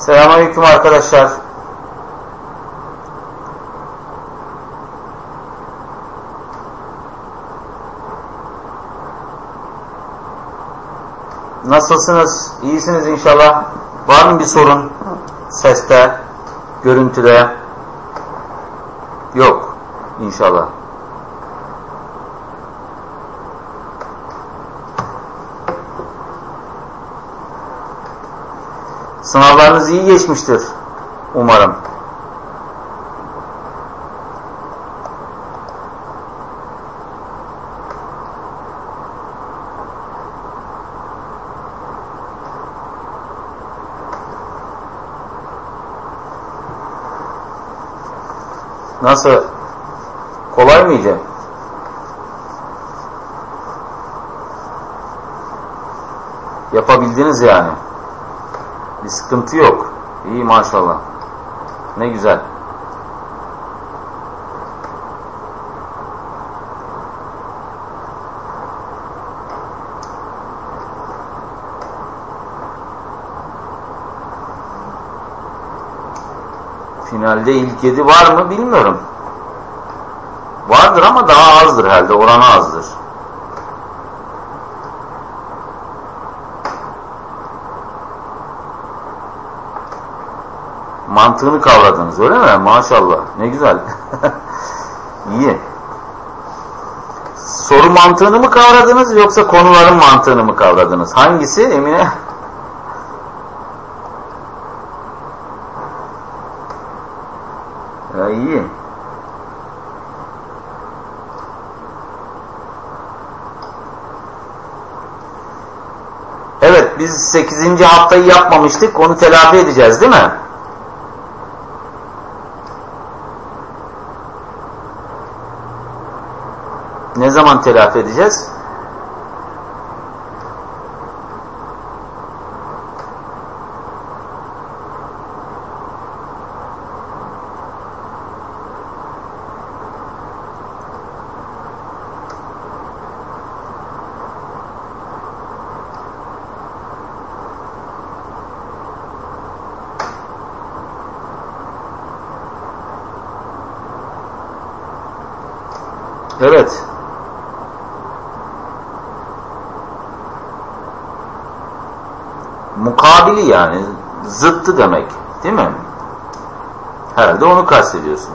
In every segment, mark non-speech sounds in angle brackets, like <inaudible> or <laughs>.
Selamünaleyküm arkadaşlar. Nasılsınız? İyisiniz inşallah. Var mı bir sorun? Seste, görüntüde? Yok inşallah. Sınavlarınız iyi geçmiştir umarım. Nasıl? Kolay mıydı? Yapabildiniz yani. Bir sıkıntı yok. İyi maşallah. Ne güzel. Finalde ilk yedi var mı bilmiyorum. Vardır ama daha azdır herhalde. Oranı azdır. Mantığını kavradınız öyle mi? Maşallah. Ne güzel. <laughs> İyi. Soru mantığını mı kavradınız yoksa konuların mantığını mı kavradınız? Hangisi Emine? Ya iyi. Evet biz 8. haftayı yapmamıştık. Onu telafi edeceğiz değil mi? Zaman telafi edeceğiz? Evet. Mukabili yani zıttı demek değil mi? Herhalde onu kastediyorsun.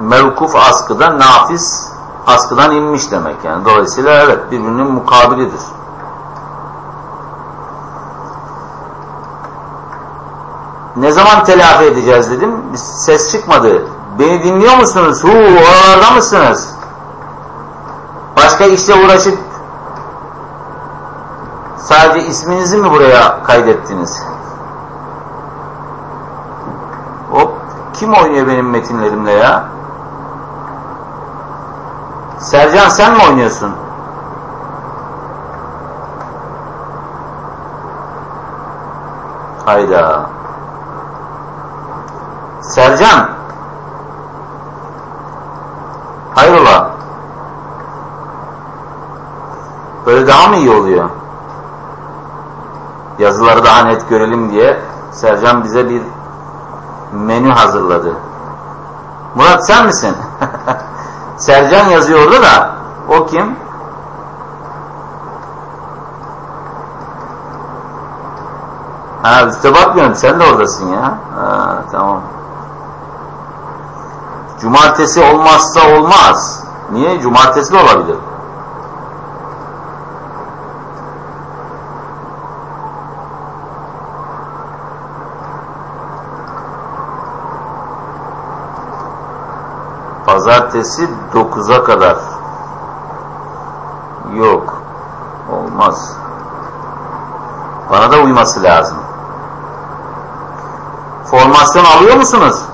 Mevkuf askıda nafis askıdan inmiş demek yani. Dolayısıyla evet birbirinin mukabilidir. Ne zaman telafi edeceğiz dedim. Ses çıkmadı. Beni dinliyor musunuz? Hu, oralarda mısınız? Başka işle uğraşıp sadece isminizi mi buraya kaydettiniz? Hop. Kim oynuyor benim metinlerimle ya? Sercan sen mi oynuyorsun? Hayda. Sercan. Hayrola? Böyle daha mı iyi oluyor? Yazıları daha net görelim diye Sercan bize bir menü hazırladı. Murat sen misin? <laughs> Sercan yazıyordu da o kim? Ha üste bakmıyorum sen de oradasın ya. Ha, tamam. Cumartesi olmazsa olmaz. Niye? Cumartesi de olabilir. Pazartesi 9'a kadar. Yok. Olmaz. Bana da uyması lazım. Formasyon alıyor musunuz?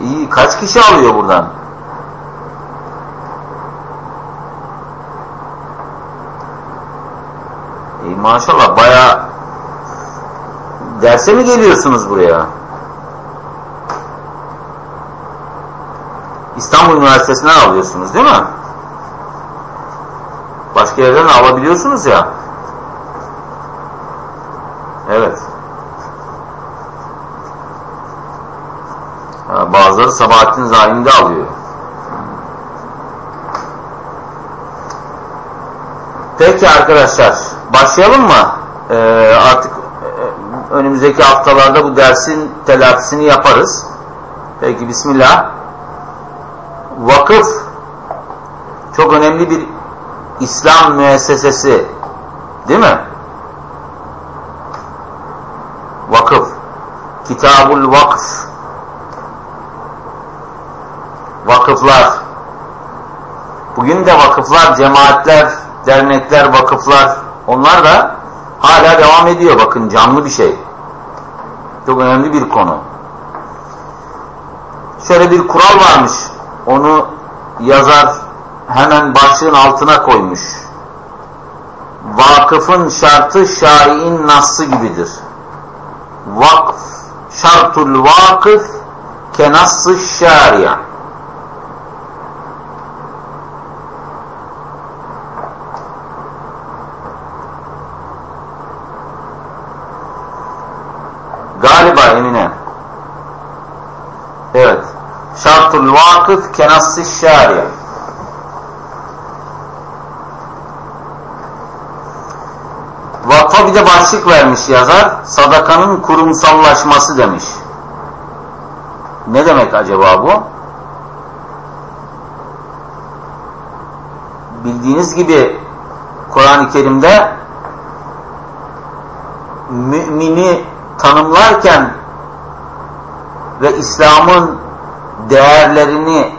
İyi. Kaç kişi alıyor buradan? E, maşallah baya derse mi geliyorsunuz buraya? İstanbul Üniversitesi'nden alıyorsunuz değil mi? Başka yerden alabiliyorsunuz ya. Evet. Bazıları Sabahattin Zaim'de alıyor. Peki arkadaşlar başlayalım mı? Ee, artık e, önümüzdeki haftalarda bu dersin telafisini yaparız. Peki Bismillah. Vakıf çok önemli bir İslam müessesesi değil mi? Vakıf. Kitabul Vakf. Vakıflar. Bugün de vakıflar, cemaatler, dernekler, vakıflar onlar da hala devam ediyor. Bakın canlı bir şey. Çok önemli bir konu. Şöyle bir kural varmış. Onu yazar hemen başlığın altına koymuş. Vakıfın şartı şai'in nassı gibidir. Vakf şartul vakıf kenassı şari'a. Galiba Emine. Evet. Vakıf kenassı şari'a. Vakfa bir de başlık vermiş yazar. Sadakanın kurumsallaşması demiş. Ne demek acaba bu? Bildiğiniz gibi Kur'an-ı Kerim'de mümini tanımlarken ve İslam'ın değerlerini,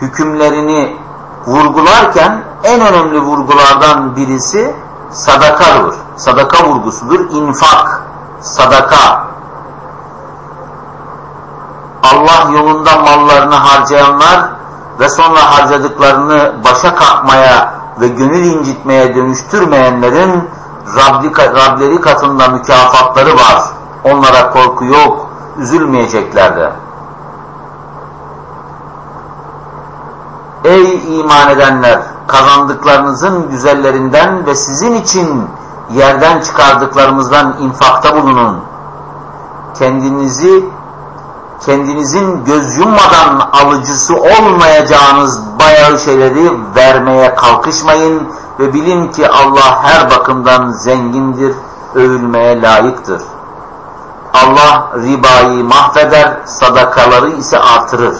hükümlerini vurgularken en önemli vurgulardan birisi sadakadır. Sadaka vurgusudur. İnfak, sadaka. Allah yolunda mallarını harcayanlar ve sonra harcadıklarını başa kalkmaya ve gönül incitmeye dönüştürmeyenlerin Rabbi, Rableri katında mükafatları var. Onlara korku yok, üzülmeyecekler Ey iman edenler! Kazandıklarınızın güzellerinden ve sizin için yerden çıkardıklarımızdan infakta bulunun. Kendinizi, kendinizin göz yummadan alıcısı olmayacağınız bayağı şeyleri vermeye kalkışmayın ve bilin ki Allah her bakımdan zengindir, övülmeye layıktır. Allah ribayı mahveder, sadakaları ise artırır.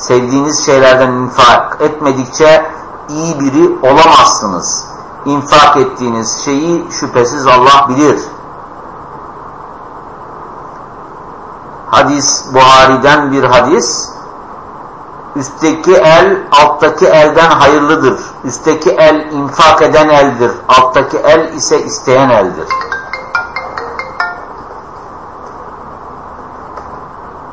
Sevdiğiniz şeylerden infak etmedikçe iyi biri olamazsınız. İnfak ettiğiniz şeyi şüphesiz Allah bilir. Hadis Buhari'den bir hadis. Üstteki el alttaki elden hayırlıdır. Üstteki el infak eden eldir. Alttaki el ise isteyen eldir.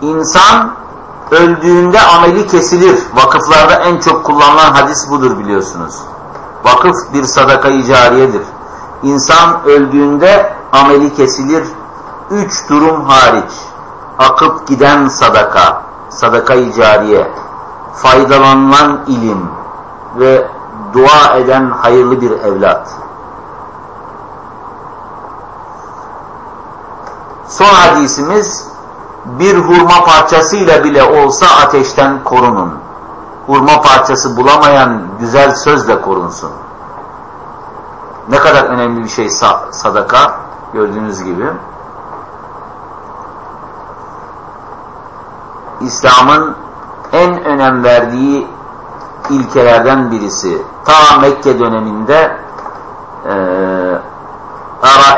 İnsan öldüğünde ameli kesilir. Vakıflarda en çok kullanılan hadis budur biliyorsunuz. Vakıf bir sadaka-i cariyedir. İnsan öldüğünde ameli kesilir. Üç durum hariç. Akıp giden sadaka, sadaka-i cariye, faydalanılan ilim ve dua eden hayırlı bir evlat. Son hadisimiz bir hurma parçasıyla bile olsa ateşten korunun. Hurma parçası bulamayan güzel sözle korunsun. Ne kadar önemli bir şey sadaka gördüğünüz gibi. İslam'ın en önem verdiği ilkelerden birisi. Ta Mekke döneminde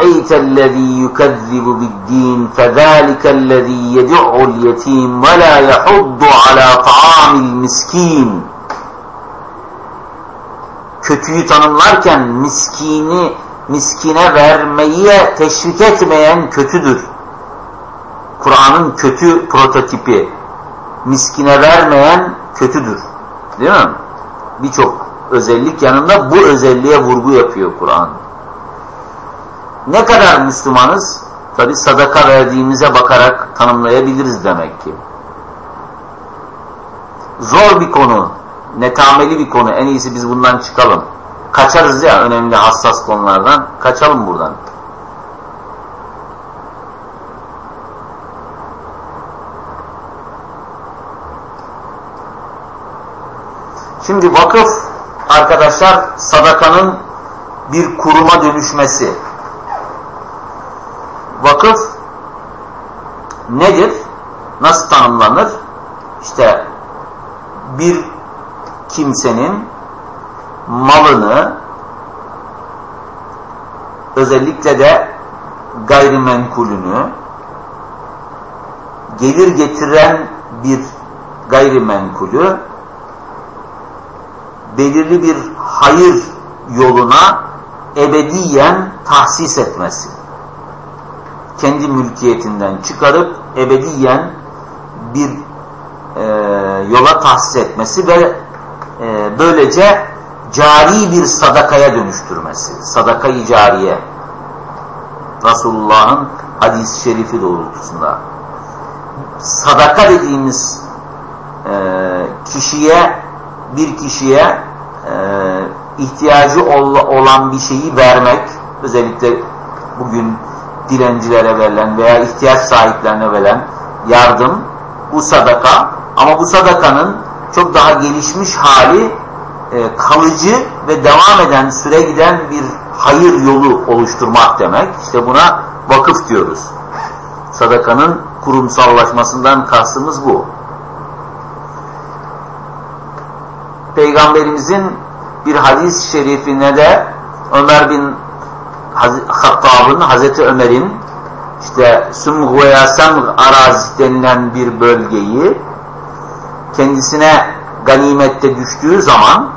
أرأيت الذي يكذب بالدين فذلك الذي يدع اليتيم ولا يحض على طعام المسكين kötüyü tanımlarken miskini miskine vermeye teşvik etmeyen kötüdür. Kur'an'ın kötü prototipi miskine vermeyen kötüdür. Değil mi? Birçok özellik yanında bu özelliğe vurgu yapıyor Kur'an. Ne kadar Müslümanız? Tabi sadaka verdiğimize bakarak tanımlayabiliriz demek ki. Zor bir konu, netameli bir konu. En iyisi biz bundan çıkalım. Kaçarız ya önemli hassas konulardan. Kaçalım buradan. Şimdi vakıf arkadaşlar sadakanın bir kuruma dönüşmesi. Vakıf nedir? Nasıl tanımlanır? İşte bir kimsenin malını özellikle de gayrimenkulünü gelir getiren bir gayrimenkulü belirli bir hayır yoluna ebediyen tahsis etmesi. Kendi mülkiyetinden çıkarıp ebediyen bir e, yola tahsis etmesi ve e, böylece cari bir sadakaya dönüştürmesi. Sadaka-i cariye. Resulullah'ın hadis-i şerifi doğrultusunda. Sadaka dediğimiz e, kişiye bir kişiye e, ihtiyacı ol, olan bir şeyi vermek özellikle bugün dilencilere verilen veya ihtiyaç sahiplerine verilen yardım bu sadaka ama bu sadakanın çok daha gelişmiş hali e, kalıcı ve devam eden süre giden bir hayır yolu oluşturmak demek. İşte buna vakıf diyoruz. Sadakanın kurumsallaşmasından kastımız bu. Peygamberimizin bir hadis-i şerifine de Ömer bin Hattab'ın, Hazreti Ömer'in işte Sümgüya Semg arazi denilen bir bölgeyi kendisine ganimette düştüğü zaman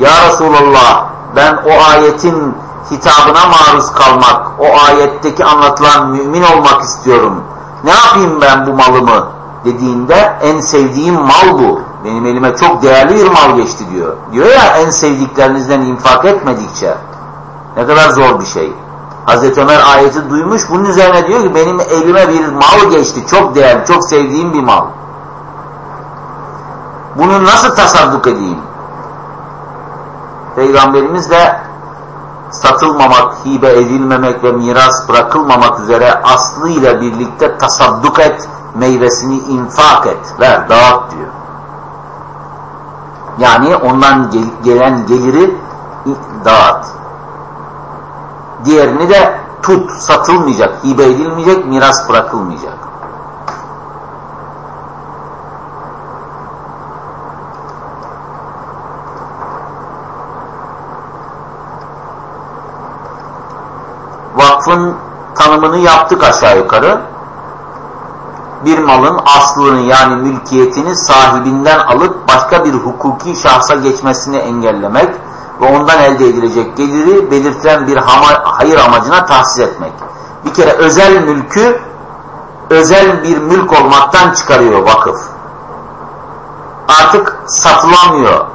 Ya Resulallah ben o ayetin hitabına maruz kalmak, o ayetteki anlatılan mümin olmak istiyorum. Ne yapayım ben bu malımı dediğinde en sevdiğim mal bu. Benim elime çok değerli bir mal geçti diyor. Diyor ya en sevdiklerinizden infak etmedikçe. Ne kadar zor bir şey. Hazreti Ömer ayeti duymuş. Bunun üzerine diyor ki benim elime bir mal geçti. Çok değerli, çok sevdiğim bir mal. Bunu nasıl tasadduk edeyim? Peygamberimiz de satılmamak, hibe edilmemek ve miras bırakılmamak üzere aslıyla birlikte tasadduk et, meyvesini infak et, ver, dağıt diyor. Yani ondan gelen geliri dağıt. Diğerini de tut, satılmayacak, hibe edilmeyecek, miras bırakılmayacak. Vakfın tanımını yaptık aşağı yukarı bir malın aslını yani mülkiyetini sahibinden alıp başka bir hukuki şahsa geçmesini engellemek ve ondan elde edilecek geliri belirtilen bir hayır amacına tahsis etmek. Bir kere özel mülkü özel bir mülk olmaktan çıkarıyor vakıf. Artık satılamıyor,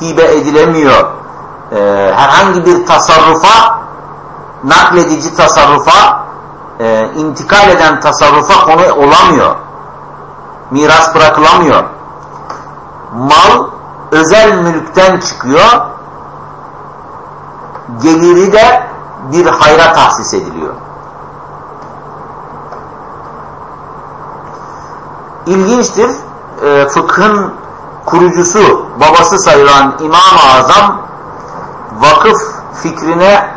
hibe edilemiyor. Ee, herhangi bir tasarrufa, nakledici tasarrufa e, intikal eden tasarrufa konu olamıyor. Miras bırakılamıyor. Mal özel mülkten çıkıyor. Geliri de bir hayra tahsis ediliyor. İlginçtir. E, fıkhın kurucusu, babası sayılan İmam-ı Azam vakıf fikrine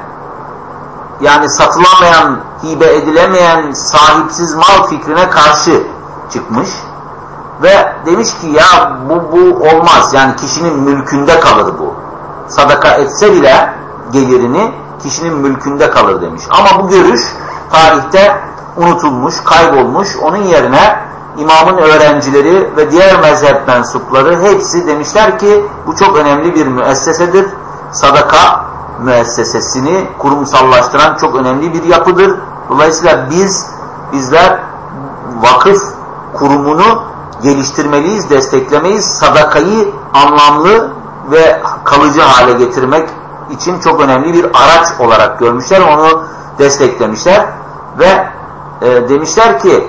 yani satılamayan hibe edilemeyen sahipsiz mal fikrine karşı çıkmış ve demiş ki ya bu, bu olmaz yani kişinin mülkünde kalır bu. Sadaka etse bile gelirini kişinin mülkünde kalır demiş. Ama bu görüş tarihte unutulmuş, kaybolmuş. Onun yerine imamın öğrencileri ve diğer mezhep mensupları hepsi demişler ki bu çok önemli bir müessesedir. Sadaka müessesesini kurumsallaştıran çok önemli bir yapıdır. Dolayısıyla biz, bizler vakıf kurumunu geliştirmeliyiz, desteklemeyiz. Sadakayı anlamlı ve kalıcı hale getirmek için çok önemli bir araç olarak görmüşler. Onu desteklemişler ve e, demişler ki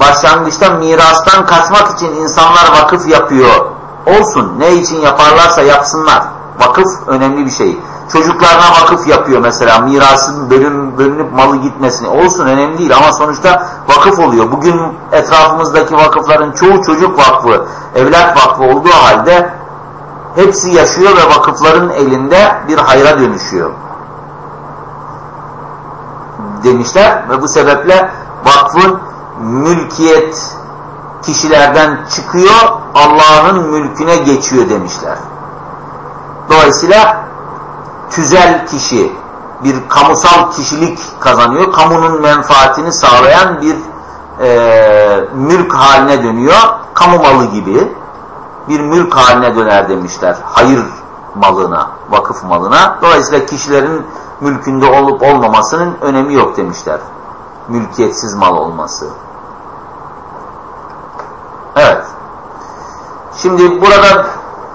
başlangıçta mirastan kaçmak için insanlar vakıf yapıyor. Olsun ne için yaparlarsa yapsınlar. Vakıf önemli bir şey. Çocuklarına vakıf yapıyor mesela mirasın bölüm, bölünüp malı gitmesini. Olsun önemli değil ama sonuçta vakıf oluyor. Bugün etrafımızdaki vakıfların çoğu çocuk vakfı, evlat vakfı olduğu halde hepsi yaşıyor ve vakıfların elinde bir hayra dönüşüyor. Demişler ve bu sebeple vakfın mülkiyet kişilerden çıkıyor, Allah'ın mülküne geçiyor demişler. Dolayısıyla tüzel kişi bir kamusal kişilik kazanıyor. Kamunun menfaatini sağlayan bir e, mülk haline dönüyor. Kamu malı gibi bir mülk haline döner demişler. Hayır malına, vakıf malına. Dolayısıyla kişilerin mülkünde olup olmamasının önemi yok demişler. Mülkiyetsiz mal olması. Evet. Şimdi burada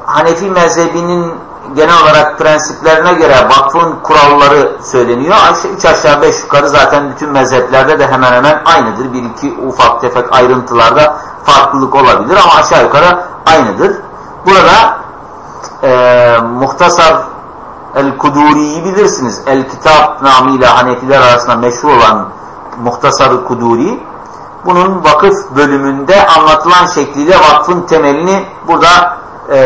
Hanefi mezhebinin genel olarak prensiplerine göre vakfın kuralları söyleniyor. Üç aşağı beş yukarı zaten bütün mezheplerde de hemen hemen aynıdır. Bir iki ufak tefek ayrıntılarda farklılık olabilir ama aşağı yukarı aynıdır. Burada e, Muhtasar El-Kuduri'yi bilirsiniz. El-Kitap namıyla Hanefiler arasında meşhur olan Muhtasar-ı Kuduri bunun vakıf bölümünde anlatılan şekliyle vakfın temelini burada e,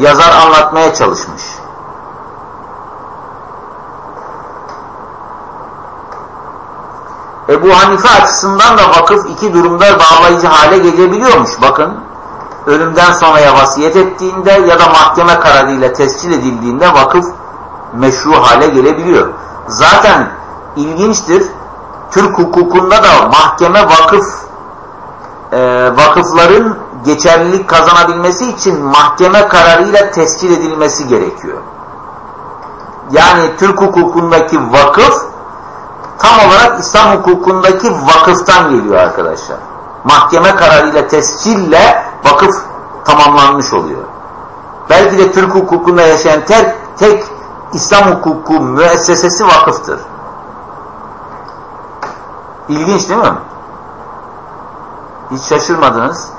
yazar anlatmaya çalışmış. Ebu Hanife açısından da vakıf iki durumda bağlayıcı hale gelebiliyormuş. Bakın ölümden sonraya vasiyet ettiğinde ya da mahkeme kararıyla tescil edildiğinde vakıf meşru hale gelebiliyor. Zaten ilginçtir. Türk hukukunda da mahkeme vakıf e, vakıfların geçerlilik kazanabilmesi için mahkeme kararıyla tescil edilmesi gerekiyor. Yani Türk hukukundaki vakıf tam olarak İslam hukukundaki vakıftan geliyor arkadaşlar. Mahkeme kararıyla tescille vakıf tamamlanmış oluyor. Belki de Türk hukukunda yaşayan tek, tek İslam hukuku müessesesi vakıftır. İlginç değil mi? Hiç şaşırmadınız.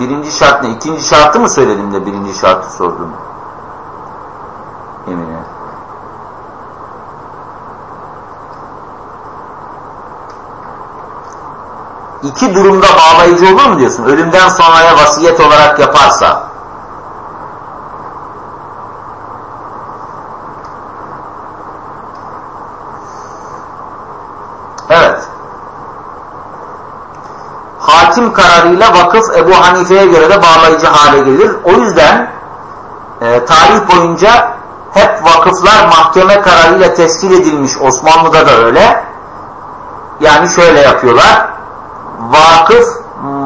Birinci şart ne? İkinci şartı mı söyledim de birinci şartı sordum? Emine. İki durumda bağlayıcı olur mu diyorsun? Ölümden sonraya vasiyet olarak yaparsa. Evet. Hakim kararıyla vakıf Ebu Hanife'ye göre de bağlayıcı hale gelir. O yüzden e, tarih boyunca hep vakıflar mahkeme kararıyla tescil edilmiş. Osmanlı'da da öyle. Yani şöyle yapıyorlar vakıf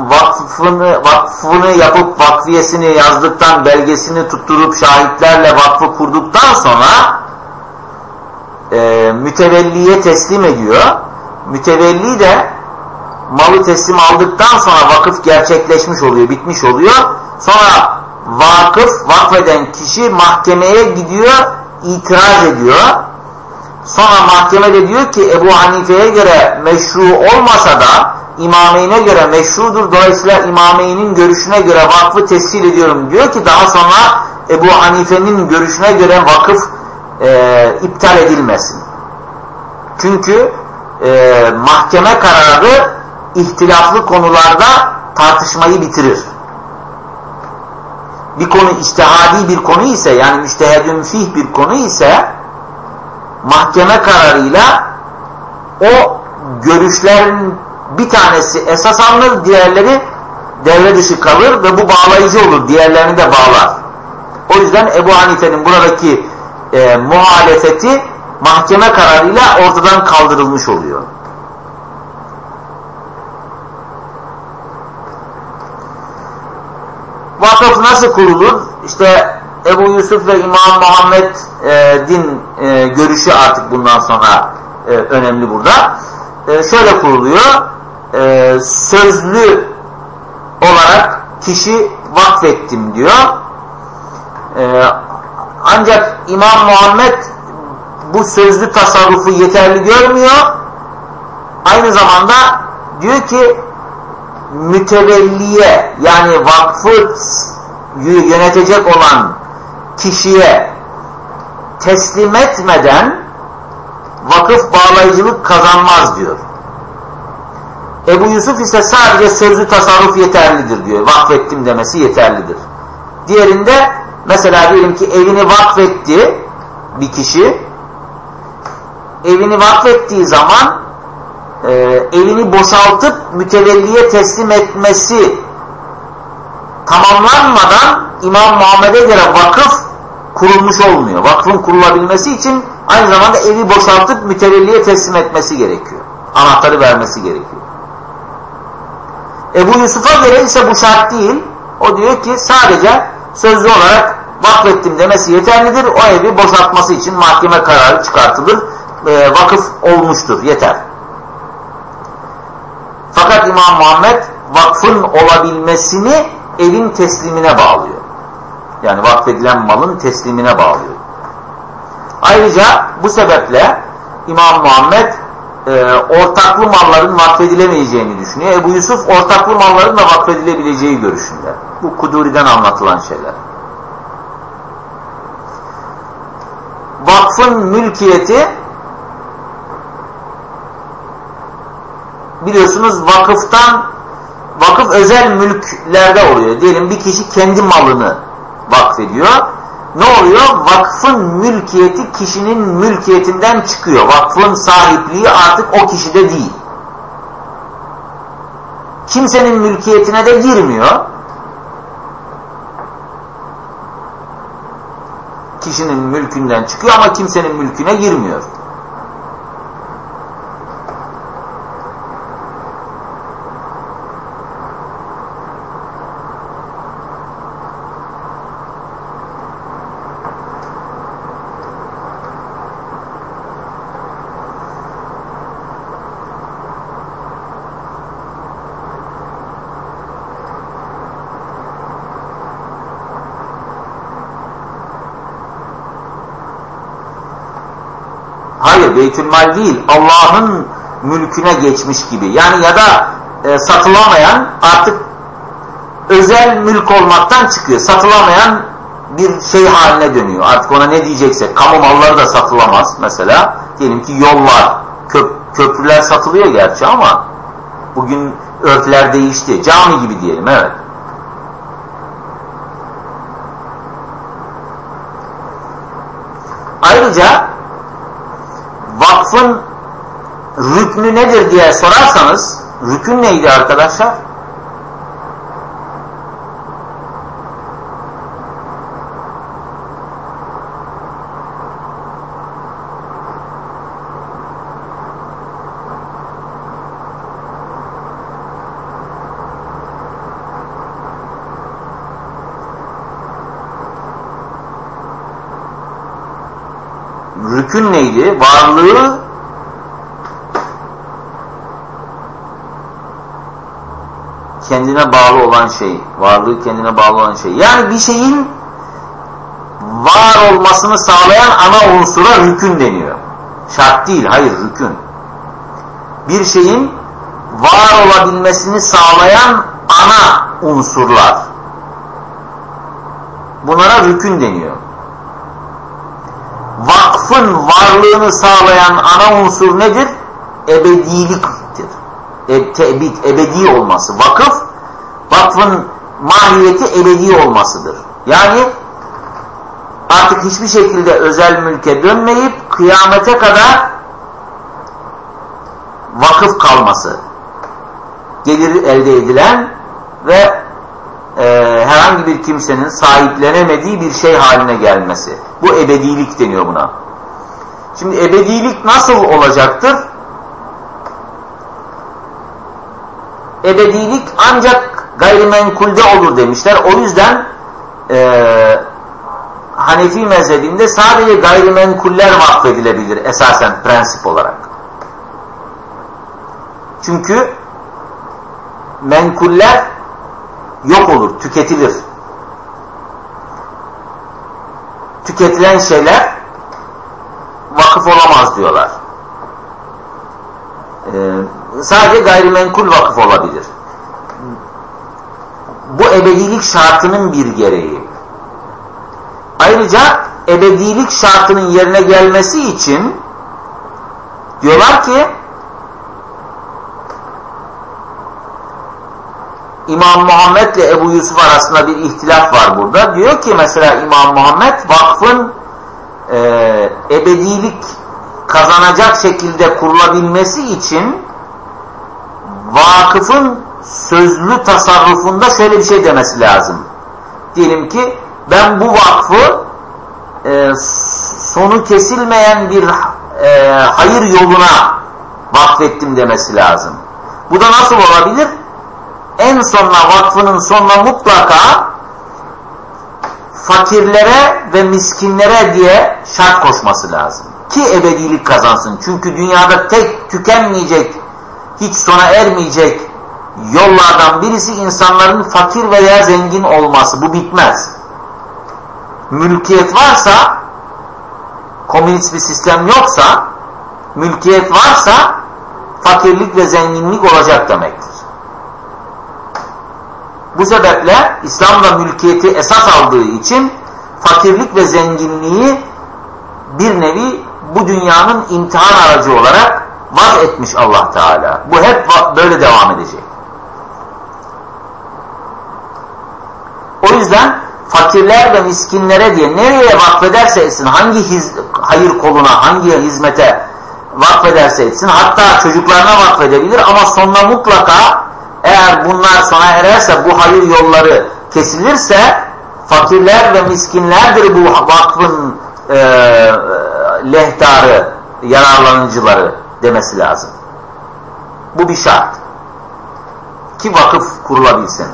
vakfını, vakfını yapıp vakfiyesini yazdıktan belgesini tutturup şahitlerle vakfı kurduktan sonra e, mütevelliye teslim ediyor. Mütevelli de malı teslim aldıktan sonra vakıf gerçekleşmiş oluyor, bitmiş oluyor. Sonra vakıf, vakfeden kişi mahkemeye gidiyor, itiraz ediyor. Sonra mahkemede diyor ki Ebu Hanife'ye göre meşru olmasa da imameyne göre meşrudur. Dolayısıyla imameynin görüşüne göre vakfı tescil ediyorum diyor ki daha sonra Ebu Hanife'nin görüşüne göre vakıf e, iptal edilmesin. Çünkü e, mahkeme kararı ihtilaflı konularda tartışmayı bitirir. Bir konu iştihadi bir konu ise yani müştehedün fih bir konu ise mahkeme kararıyla o görüşlerin bir tanesi esas alınır, diğerleri devre dışı kalır ve bu bağlayıcı olur. Diğerlerini de bağlar. O yüzden Ebu Hanife'nin buradaki e, muhalefeti mahkeme kararıyla ortadan kaldırılmış oluyor. Vakıf nasıl kurulur? İşte Ebu Yusuf ve İmam Muhammed'in e, görüşü artık bundan sonra e, önemli burada. E, şöyle kuruluyor. E, sözlü olarak kişi vakfettim diyor. E, ancak İmam Muhammed bu sözlü tasarrufu yeterli görmüyor. Aynı zamanda diyor ki mütevelliye yani vakfı yönetecek olan kişiye teslim etmeden vakıf bağlayıcılık kazanmaz diyor. Ebu Yusuf ise sadece sözlü tasarruf yeterlidir diyor. Vakfettim demesi yeterlidir. Diğerinde mesela diyelim ki evini vakfetti bir kişi evini vakfettiği zaman e, evini boşaltıp mütevelliye teslim etmesi tamamlanmadan İmam Muhammed'e göre vakıf kurulmuş olmuyor. Vakfın kurulabilmesi için aynı zamanda evi boşaltıp mütevelliye teslim etmesi gerekiyor. Anahtarı vermesi gerekiyor. Ebu Yusuf'a göre ise bu şart değil. O diyor ki sadece sözlü olarak vakfettim demesi yeterlidir. O evi boşaltması için mahkeme kararı çıkartılır. E, vakıf olmuştur. Yeter. Fakat İmam Muhammed vakfın olabilmesini evin teslimine bağlıyor. Yani vakfedilen malın teslimine bağlıyor. Ayrıca bu sebeple İmam Muhammed e, ortaklı malların vakfedilemeyeceğini düşünüyor. Ebu Yusuf ortaklı malların da vakfedilebileceği görüşünde. Bu Kuduri'den anlatılan şeyler. Vakfın mülkiyeti biliyorsunuz vakıftan vakıf özel mülklerde oluyor. Diyelim bir kişi kendi malını vakfediyor. Ne oluyor? Vakfın mülkiyeti kişinin mülkiyetinden çıkıyor. Vakfın sahipliği artık o kişide değil. Kimsenin mülkiyetine de girmiyor. Kişinin mülkünden çıkıyor ama kimsenin mülküne girmiyor. Hayır beytülmal değil. Allah'ın mülküne geçmiş gibi. Yani ya da e, satılamayan artık özel mülk olmaktan çıkıyor. Satılamayan bir şey haline dönüyor. Artık ona ne diyeceksek. Kamu malları da satılamaz mesela. Diyelim ki yollar, köp köprüler satılıyor gerçi ama bugün örtüler değişti. Cami gibi diyelim evet. Ayrıca vakfın rüknü nedir diye sorarsanız rükün neydi arkadaşlar? Rükün neydi? Varlığı kendine bağlı olan şey. Varlığı kendine bağlı olan şey. Yani bir şeyin var olmasını sağlayan ana unsura rükün deniyor. Şart değil, hayır rükün. Bir şeyin var olabilmesini sağlayan ana unsurlar. Bunlara rükün deniyor. Vakfın varlığını sağlayan ana unsur nedir? Ebediliktir. Tebit, ebedi olması. Vakıf, vakfın mahiyeti ebedi olmasıdır. Yani artık hiçbir şekilde özel mülke dönmeyip kıyamete kadar vakıf kalması. Gelir elde edilen ve e, herhangi bir kimsenin sahiplenemediği bir şey haline gelmesi. Bu ebedilik deniyor buna. Şimdi ebedilik nasıl olacaktır? Ebedilik ancak gayrimenkulde olur demişler. O yüzden e, Hanefi mezhebinde sadece gayrimenkuller vakfedilebilir esasen prensip olarak. Çünkü menkuller yok olur, tüketilir. Tüketilen şeyler vakıf olamaz diyorlar. Sadece gayrimenkul vakıf olabilir. Bu ebedilik şartının bir gereği. Ayrıca ebedilik şartının yerine gelmesi için diyorlar ki İmam Muhammed ile Ebu Yusuf arasında bir ihtilaf var burada. Diyor ki mesela İmam Muhammed vakfın e, ebedilik kazanacak şekilde kurulabilmesi için vakıfın sözlü tasarrufunda şöyle bir şey demesi lazım. Diyelim ki ben bu vakfı e, sonu kesilmeyen bir e, hayır yoluna vakfettim demesi lazım. Bu da nasıl olabilir? En sonuna vakfının sonuna mutlaka fakirlere ve miskinlere diye şart koşması lazım. Ki ebedilik kazansın. Çünkü dünyada tek tükenmeyecek, hiç sona ermeyecek yollardan birisi insanların fakir veya zengin olması. Bu bitmez. Mülkiyet varsa, komünist bir sistem yoksa, mülkiyet varsa fakirlik ve zenginlik olacak demektir. Bu sebeple İslam'da mülkiyeti esas aldığı için fakirlik ve zenginliği bir nevi bu dünyanın imtihan aracı olarak vaz etmiş Allah Teala. Bu hep böyle devam edecek. O yüzden fakirler ve miskinlere diye nereye vakfederse etsin, hangi hiz, hayır koluna, hangi hizmete vakfederse etsin, hatta çocuklarına vakfedebilir ama sonuna mutlaka eğer bunlar sona ererse bu hayır yolları kesilirse fakirler ve miskinlerdir bu vakfın e, lehtarı, yararlanıcıları demesi lazım. Bu bir şart. Ki vakıf kurulabilsin.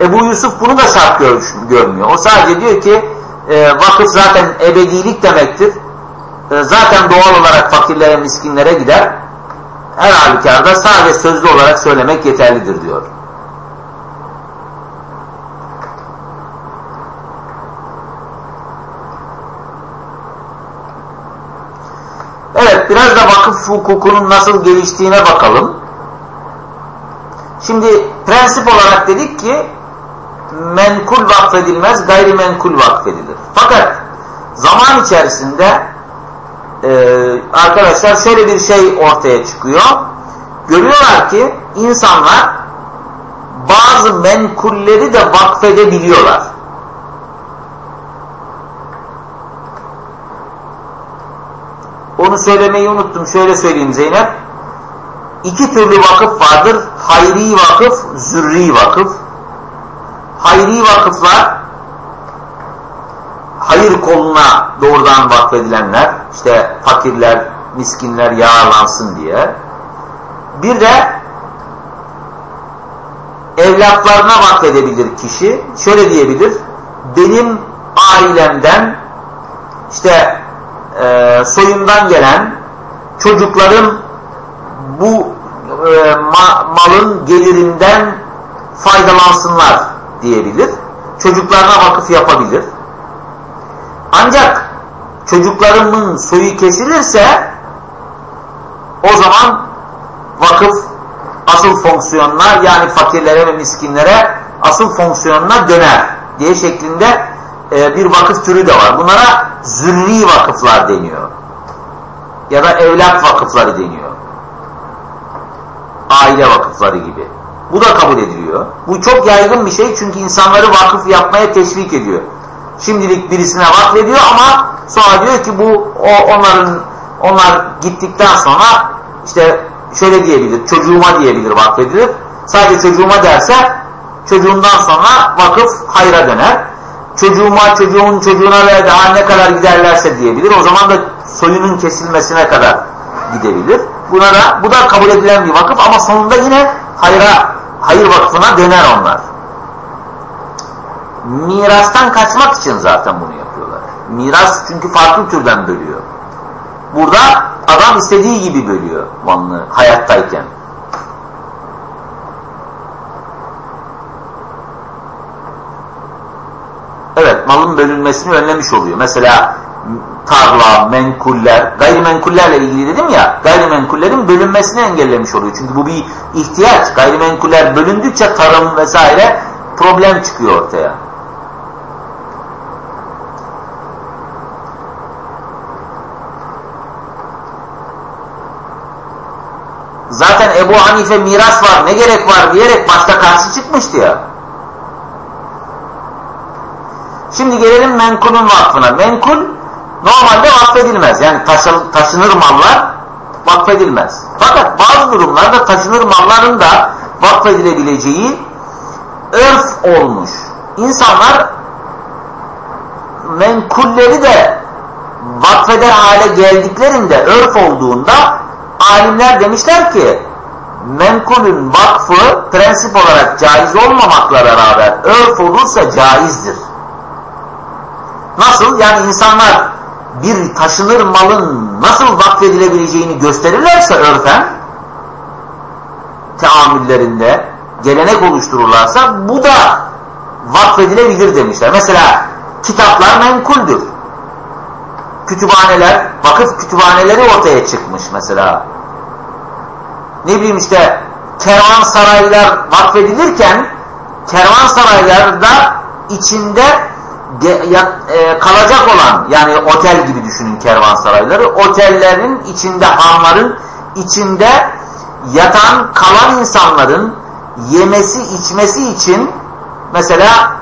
Ebu Yusuf bunu da şart gör, görmüyor. O sadece diyor ki e, vakıf zaten ebedilik demektir. E, zaten doğal olarak fakirlere, miskinlere gider. Her halükarda sadece sözlü olarak söylemek yeterlidir diyor. Evet biraz da vakıf hukukunun nasıl geliştiğine bakalım. Şimdi prensip olarak dedik ki menkul vakfedilmez, gayrimenkul vakfedilir. Fakat zaman içerisinde e, arkadaşlar şöyle bir şey ortaya çıkıyor. Görüyorlar ki insanlar bazı menkulleri de vakfedebiliyorlar. Onu söylemeyi unuttum. Şöyle söyleyeyim Zeynep. İki türlü vakıf vardır. Hayri vakıf, zürri vakıf. Hayri vakıflar hayır koluna doğrudan vakfedilenler, işte fakirler, miskinler yararlansın diye. Bir de evlatlarına vakfedebilir kişi. Şöyle diyebilir, benim ailemden işte e, soyumdan gelen çocuklarım bu e, ma malın gelirinden faydalansınlar diyebilir. Çocuklarına vakıf yapabilir. Ancak çocuklarımın soyu kesilirse o zaman vakıf asıl fonksiyonuna yani fakirlere ve miskinlere asıl fonksiyonuna döner diye şeklinde e, bir vakıf türü de var. Bunlara zürri vakıflar deniyor. Ya da evlat vakıfları deniyor. Aile vakıfları gibi. Bu da kabul ediliyor. Bu çok yaygın bir şey çünkü insanları vakıf yapmaya teşvik ediyor. Şimdilik birisine vakfediyor ama sonra diyor ki bu o onların onlar gittikten sonra işte şöyle diyebilir, çocuğuma diyebilir vakfedilir. Sadece çocuğuma derse çocuğundan sonra vakıf hayra döner. Çocuğuma, çocuğun çocuğuna ve daha ne kadar giderlerse diyebilir. O zaman da soyunun kesilmesine kadar gidebilir. Buna da, bu da kabul edilen bir vakıf ama sonunda yine hayra hayır vakfına döner onlar. Mirastan kaçmak için zaten bunu yapıyorlar. Miras çünkü farklı türden bölüyor. Burada adam istediği gibi bölüyor malını hayattayken. Evet malın bölünmesini önlemiş oluyor. Mesela tarla, menkuller, gayrimenkullerle ilgili dedim ya, gayrimenkullerin bölünmesini engellemiş oluyor. Çünkü bu bir ihtiyaç. Gayrimenkuller bölündükçe tarım vesaire problem çıkıyor ortaya. Zaten Ebu Hanife miras var ne gerek var diyerek başta karşı çıkmıştı ya. Şimdi gelelim menkulün vakfına. Menkul normalde vakfedilmez. Yani taşı, taşınır mallar vakfedilmez. Fakat bazı durumlarda taşınır malların da vakfedilebileceği örf olmuş. İnsanlar menkulleri de vakfeder hale geldiklerinde örf olduğunda alimler demişler ki menkulün vakfı prensip olarak caiz olmamakla beraber örf olursa caizdir. Nasıl? Yani insanlar bir taşınır malın nasıl vakfedilebileceğini gösterirlerse örfen teamüllerinde gelenek oluştururlarsa bu da vakfedilebilir demişler. Mesela kitaplar menkuldür. Kütüphaneler, vakıf kütüphaneleri ortaya çıkmış mesela. Ne bileyim işte kervansaraylar vakfedilirken kervansaraylarda içinde e, kalacak olan yani otel gibi düşünün kervansarayları otellerin içinde hanların içinde yatan kalan insanların yemesi içmesi için mesela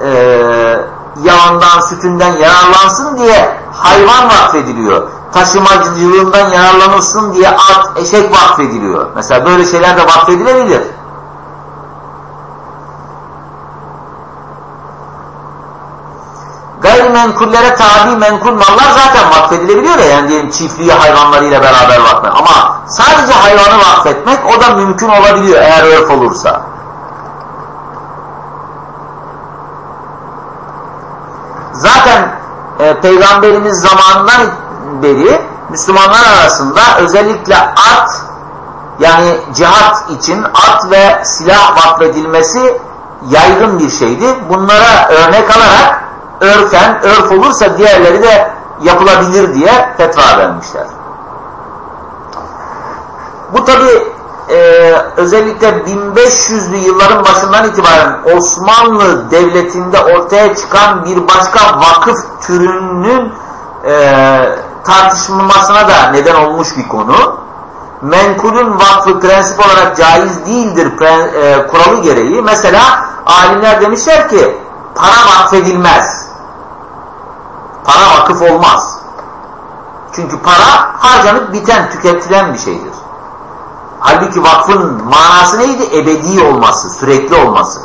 e, yağından sütünden yararlansın diye hayvan vakfediliyor. Taşımacılığından yararlanılsın diye at, eşek vakfediliyor. Mesela böyle şeyler de vakfedilebilir. Gayrimenkullere tabi menkul mallar zaten vakfedilebiliyor ya yani diyelim çiftliği hayvanlarıyla beraber vakfetmek. Ama sadece hayvanı vakfetmek o da mümkün olabiliyor eğer örf olursa. Zaten e, Peygamberimiz zamanından beri Müslümanlar arasında özellikle at yani cihat için at ve silah vakfedilmesi yaygın bir şeydi. Bunlara örnek alarak örfen, örf olursa diğerleri de yapılabilir diye fetva vermişler. Bu tabi e, özellikle 1500'lü yılların başından itibaren Osmanlı Devleti'nde ortaya çıkan bir başka vakıf türünün e, tartışılmasına da neden olmuş bir konu. Menkulün vakfı prensip olarak caiz değildir e, kuralı gereği. Mesela alimler demişler ki para vakfedilmez. Para vakıf olmaz. Çünkü para harcanıp biten, tüketilen bir şeydir. Halbuki vakfın manası neydi? Ebedi olması, sürekli olması.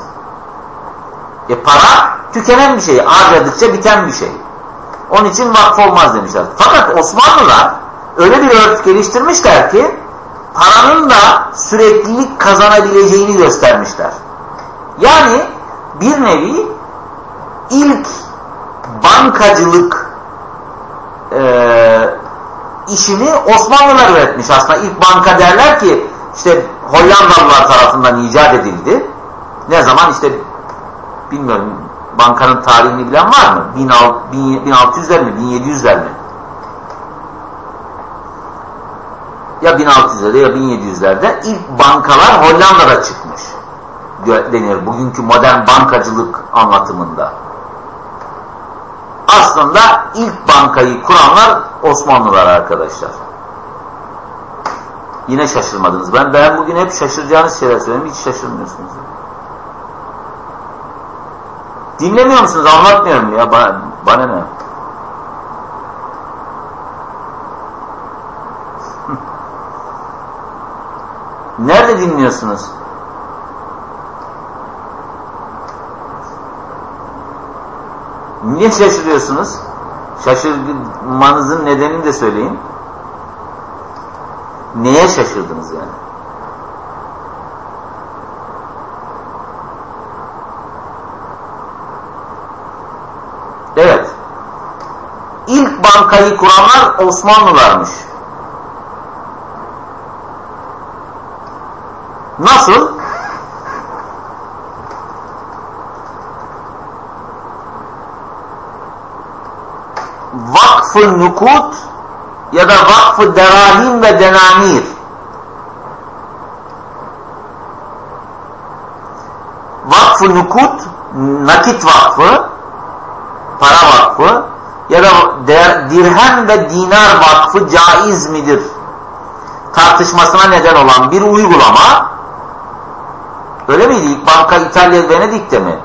E para tükenen bir şey, harcadıkça biten bir şey. Onun için vakf olmaz demişler. Fakat Osmanlılar öyle bir örf geliştirmişler ki paranın da süreklilik kazanabileceğini göstermişler. Yani bir nevi ilk bankacılık e, işini Osmanlılar üretmiş aslında. İlk banka derler ki işte Hollandalılar tarafından icat edildi. Ne zaman işte bilmiyorum bankanın tarihini bilen var mı? 1600'ler mi? 1700'ler mi? Ya 1600'lerde ya 1700'lerde ilk bankalar Hollanda'da çıkmış denir bugünkü modern bankacılık anlatımında. Aslında ilk bankayı kuranlar Osmanlılar arkadaşlar. Yine şaşırmadınız. Ben ben bugün hep şaşıracağınız şeyler söyleyeyim. Hiç şaşırmıyorsunuz. Dinlemiyor musunuz? Anlatmıyorum ya. Bana, bana ne? Nerede dinliyorsunuz? Niye şaşırıyorsunuz? Şaşırmanızın nedenini de söyleyin. Neye şaşırdınız yani? Evet. İlk bankayı kuranlar Osmanlılarmış. Nasıl? Vakfı nukut ya da vakfı derahim ve denamir vakfı nukut nakit vakfı para vakfı ya da dirhem ve dinar vakfı caiz midir? Tartışmasına neden olan bir uygulama öyle miydi? İlk banka İtalya Venedik'te mi?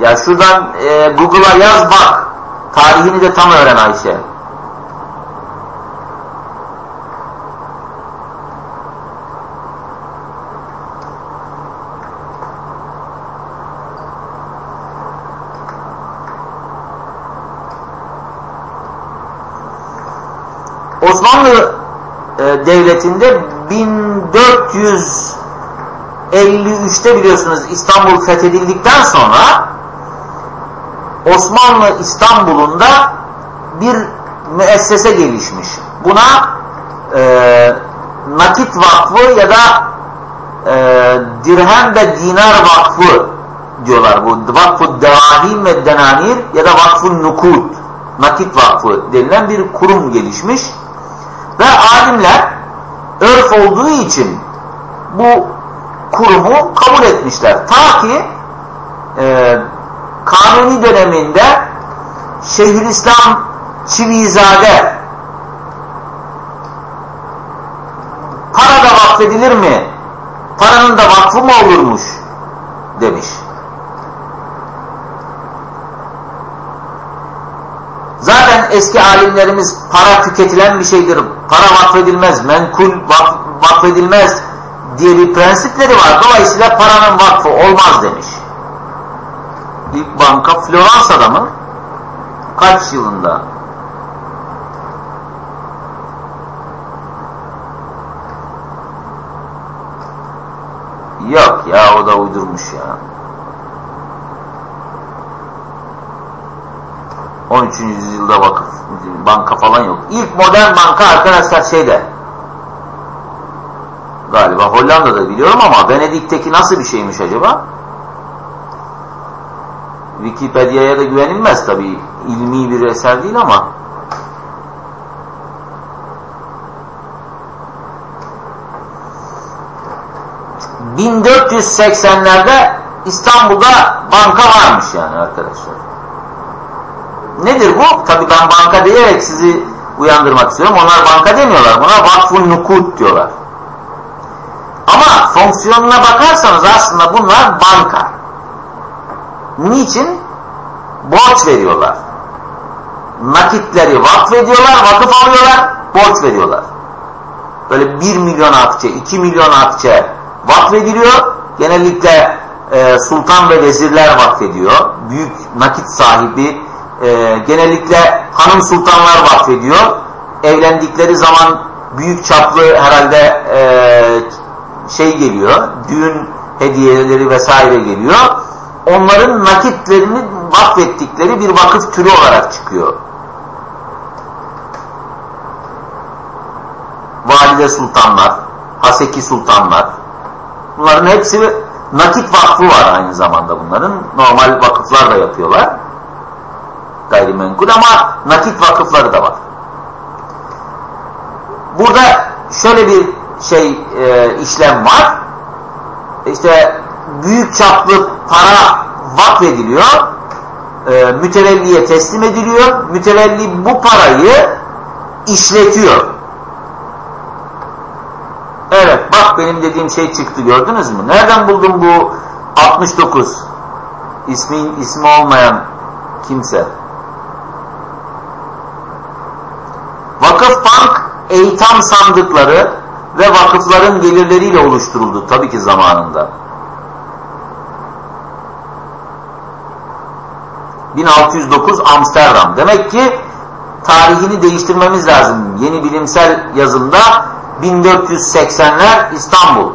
Ya şuradan e, Google'a yaz bak. Tarihini de tam öğren Ayşe. Osmanlı e, Devleti'nde 1453'te biliyorsunuz İstanbul fethedildikten sonra Osmanlı İstanbul'unda bir müessese gelişmiş. Buna e, nakit vakfı ya da e, dirhem ve dinar vakfı diyorlar. Bu vakfı dahim ve denanir ya da vakfı nukud nakit vakfı denilen bir kurum gelişmiş. Ve alimler örf olduğu için bu kurumu kabul etmişler. Ta ki e, Kanuni döneminde Şeyhülislam Çivizade para da vakfedilir mi? Paranın da vakfı mı olurmuş? demiş. Zaten eski alimlerimiz para tüketilen bir şeydir. Para vakfedilmez, menkul vakf, vakfedilmez diye bir prensipleri var. Dolayısıyla paranın vakfı olmaz demiş. İlk banka Floransa'da mı? Kaç yılında? Yok ya o da uydurmuş ya. 13. yüzyılda vakıf, banka falan yok. İlk modern banka arkadaşlar şeyde galiba Hollanda'da biliyorum ama Venedik'teki nasıl bir şeymiş acaba? Wikipedia'ya da güvenilmez tabi. ilmi bir eser değil ama ...1480'lerde İstanbul'da banka varmış yani arkadaşlar. Nedir bu? Tabii ben banka diyerek sizi uyandırmak istiyorum. Onlar banka demiyorlar. Buna vakfun nukut diyorlar. Ama fonksiyonuna bakarsanız aslında bunlar banka. Niçin? Borç veriyorlar. Nakitleri vakfediyorlar, vakıf alıyorlar, borç veriyorlar. Böyle 1 milyon akçe, 2 milyon akçe vakfediliyor. Genellikle e, sultan ve vezirler vakfediyor. Büyük nakit sahibi e, genellikle hanım sultanlar vakfediyor. Evlendikleri zaman büyük çaplı herhalde e, şey geliyor, düğün hediyeleri vesaire geliyor. Onların nakitlerini vakfettikleri bir vakıf türü olarak çıkıyor. Valide sultanlar, Haseki sultanlar, bunların hepsi nakit vakfı var aynı zamanda bunların. Normal vakıflar da yapıyorlar gayrimenkul ama nakit vakıfları da var. Burada şöyle bir şey e, işlem var. İşte büyük çaplı para vakfediliyor. E, mütevelliye teslim ediliyor. Mütevelli bu parayı işletiyor. Evet bak benim dediğim şey çıktı gördünüz mü? Nereden buldum bu 69 ismin ismi olmayan kimse? Vakıf bank eğitam sandıkları ve vakıfların gelirleriyle oluşturuldu tabii ki zamanında. 1609 Amsterdam. Demek ki tarihini değiştirmemiz lazım. Yeni bilimsel yazımda 1480'ler İstanbul.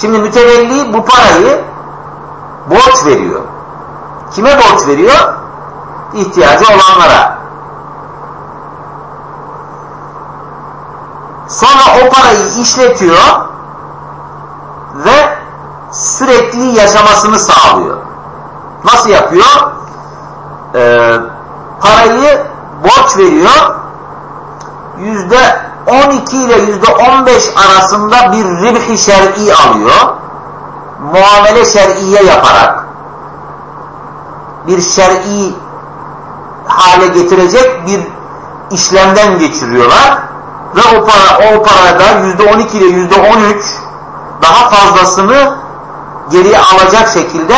Şimdi mütevelli bu parayı borç veriyor. Kime borç veriyor? İhtiyacı olanlara. O parayı işletiyor ve sürekli yaşamasını sağlıyor. Nasıl yapıyor? Ee, parayı borç veriyor. Yüzde 12 ile yüzde 15 arasında bir ribhi şer'i alıyor. Muamele şer'iye yaparak bir şer'i hale getirecek bir işlemden geçiriyorlar ve o para o parada yüzde 12 ile yüzde 13 daha fazlasını geriye alacak şekilde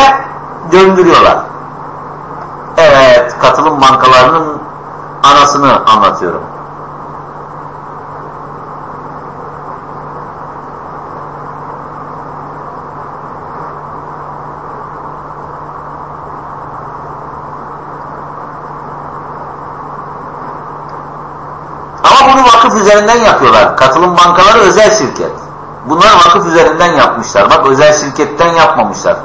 döndürüyorlar. Evet, katılım bankalarının anasını anlatıyorum. Ama bunu vakıf üzerinden yapıyorlar. Katılım bankaları özel şirket. Bunlar vakıf üzerinden yapmışlar. Bak özel şirketten yapmamışlar.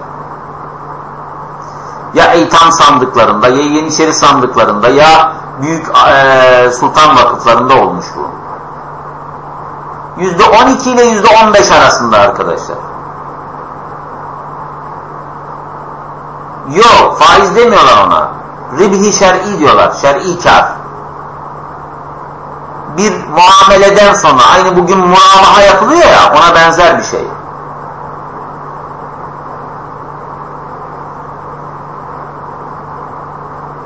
Ya Eytan sandıklarında, ya Yeniçeri sandıklarında, ya Büyük e, Sultan vakıflarında olmuş bu. Yüzde on iki ile yüzde on beş arasında arkadaşlar. Yok, faiz demiyorlar ona. Ribhi şer'i diyorlar, şer'i kar muameleden sonra aynı bugün muramaha yapılıyor ya ona benzer bir şey.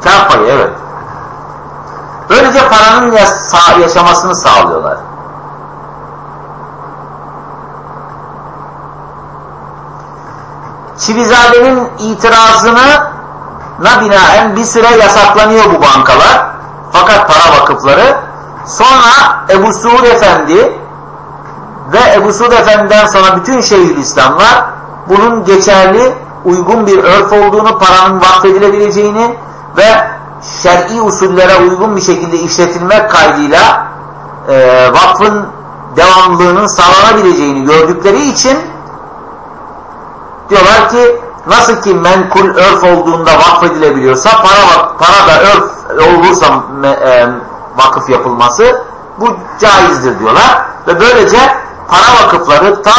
Kar evet. Böylece paranın yaşamasını sağlıyorlar. Çivizade'nin itirazına na binaen bir süre yasaklanıyor bu bankalar. Fakat para vakıfları Sonra Ebu Suud Efendi ve Ebu Suud Efendi'den sonra bütün Şeyhülislamlar bunun geçerli, uygun bir örf olduğunu, paranın vakfedilebileceğini ve şer'i usullere uygun bir şekilde işletilmek kaydıyla e, vakfın devamlılığının sağlanabileceğini gördükleri için diyorlar ki nasıl ki menkul örf olduğunda vakfedilebiliyorsa para, para da örf olursa e, vakıf yapılması bu caizdir diyorlar. Ve böylece para vakıfları ta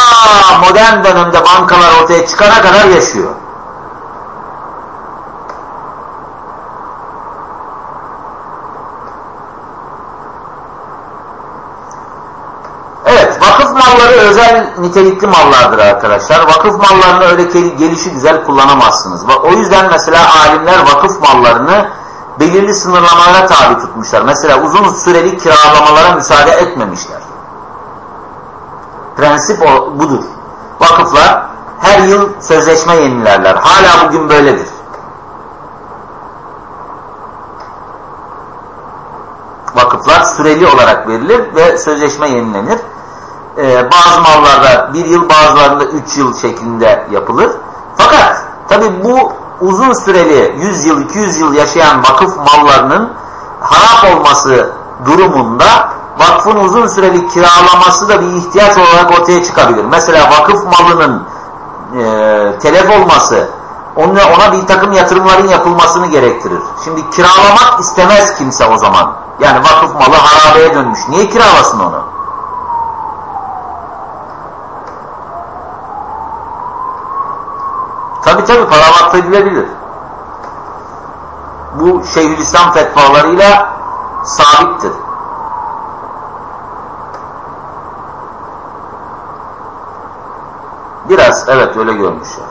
modern dönemde bankalar ortaya çıkana kadar yaşıyor. Evet, vakıf malları özel nitelikli mallardır arkadaşlar. Vakıf mallarını öyle gelişi güzel kullanamazsınız. O yüzden mesela alimler vakıf mallarını belirli sınırlamalara tabi tutmuşlar. Mesela uzun süreli kiralamalara müsaade etmemişler. Prensip budur. Vakıflar her yıl sözleşme yenilerler. Hala bugün böyledir. Vakıflar süreli olarak verilir ve sözleşme yenilenir. Ee, bazı mallarda bir yıl bazılarında üç yıl şeklinde yapılır. Fakat tabi bu uzun süreli 100 yıl 200 yıl yaşayan vakıf mallarının harap olması durumunda vakfın uzun süreli kiralaması da bir ihtiyaç olarak ortaya çıkabilir. Mesela vakıf malının e, telef olması ona, ona bir takım yatırımların yapılmasını gerektirir. Şimdi kiralamak istemez kimse o zaman. Yani vakıf malı harabeye dönmüş. Niye kiralasın onu? Tabi tabi para vakfedilebilir. Bu Şeyhülislam fetvalarıyla sabittir. Biraz evet öyle görmüşler.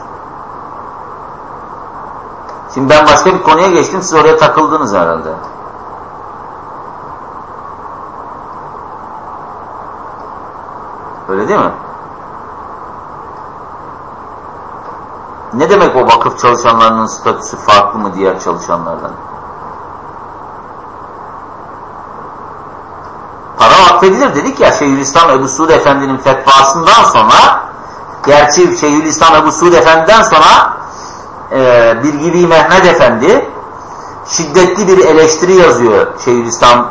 Şimdi ben başka bir konuya geçtim siz oraya takıldınız herhalde. Öyle değil mi? Ne demek o vakıf çalışanlarının statüsü farklı mı diğer çalışanlardan? Para vakfedilir dedik ya Şeyhülislam Ebu Suud Efendi'nin fetvasından sonra gerçi Şeyhülislam Ebu Suud Efendi'den sonra e, bir gibi Mehmet Efendi şiddetli bir eleştiri yazıyor Şeyhülislam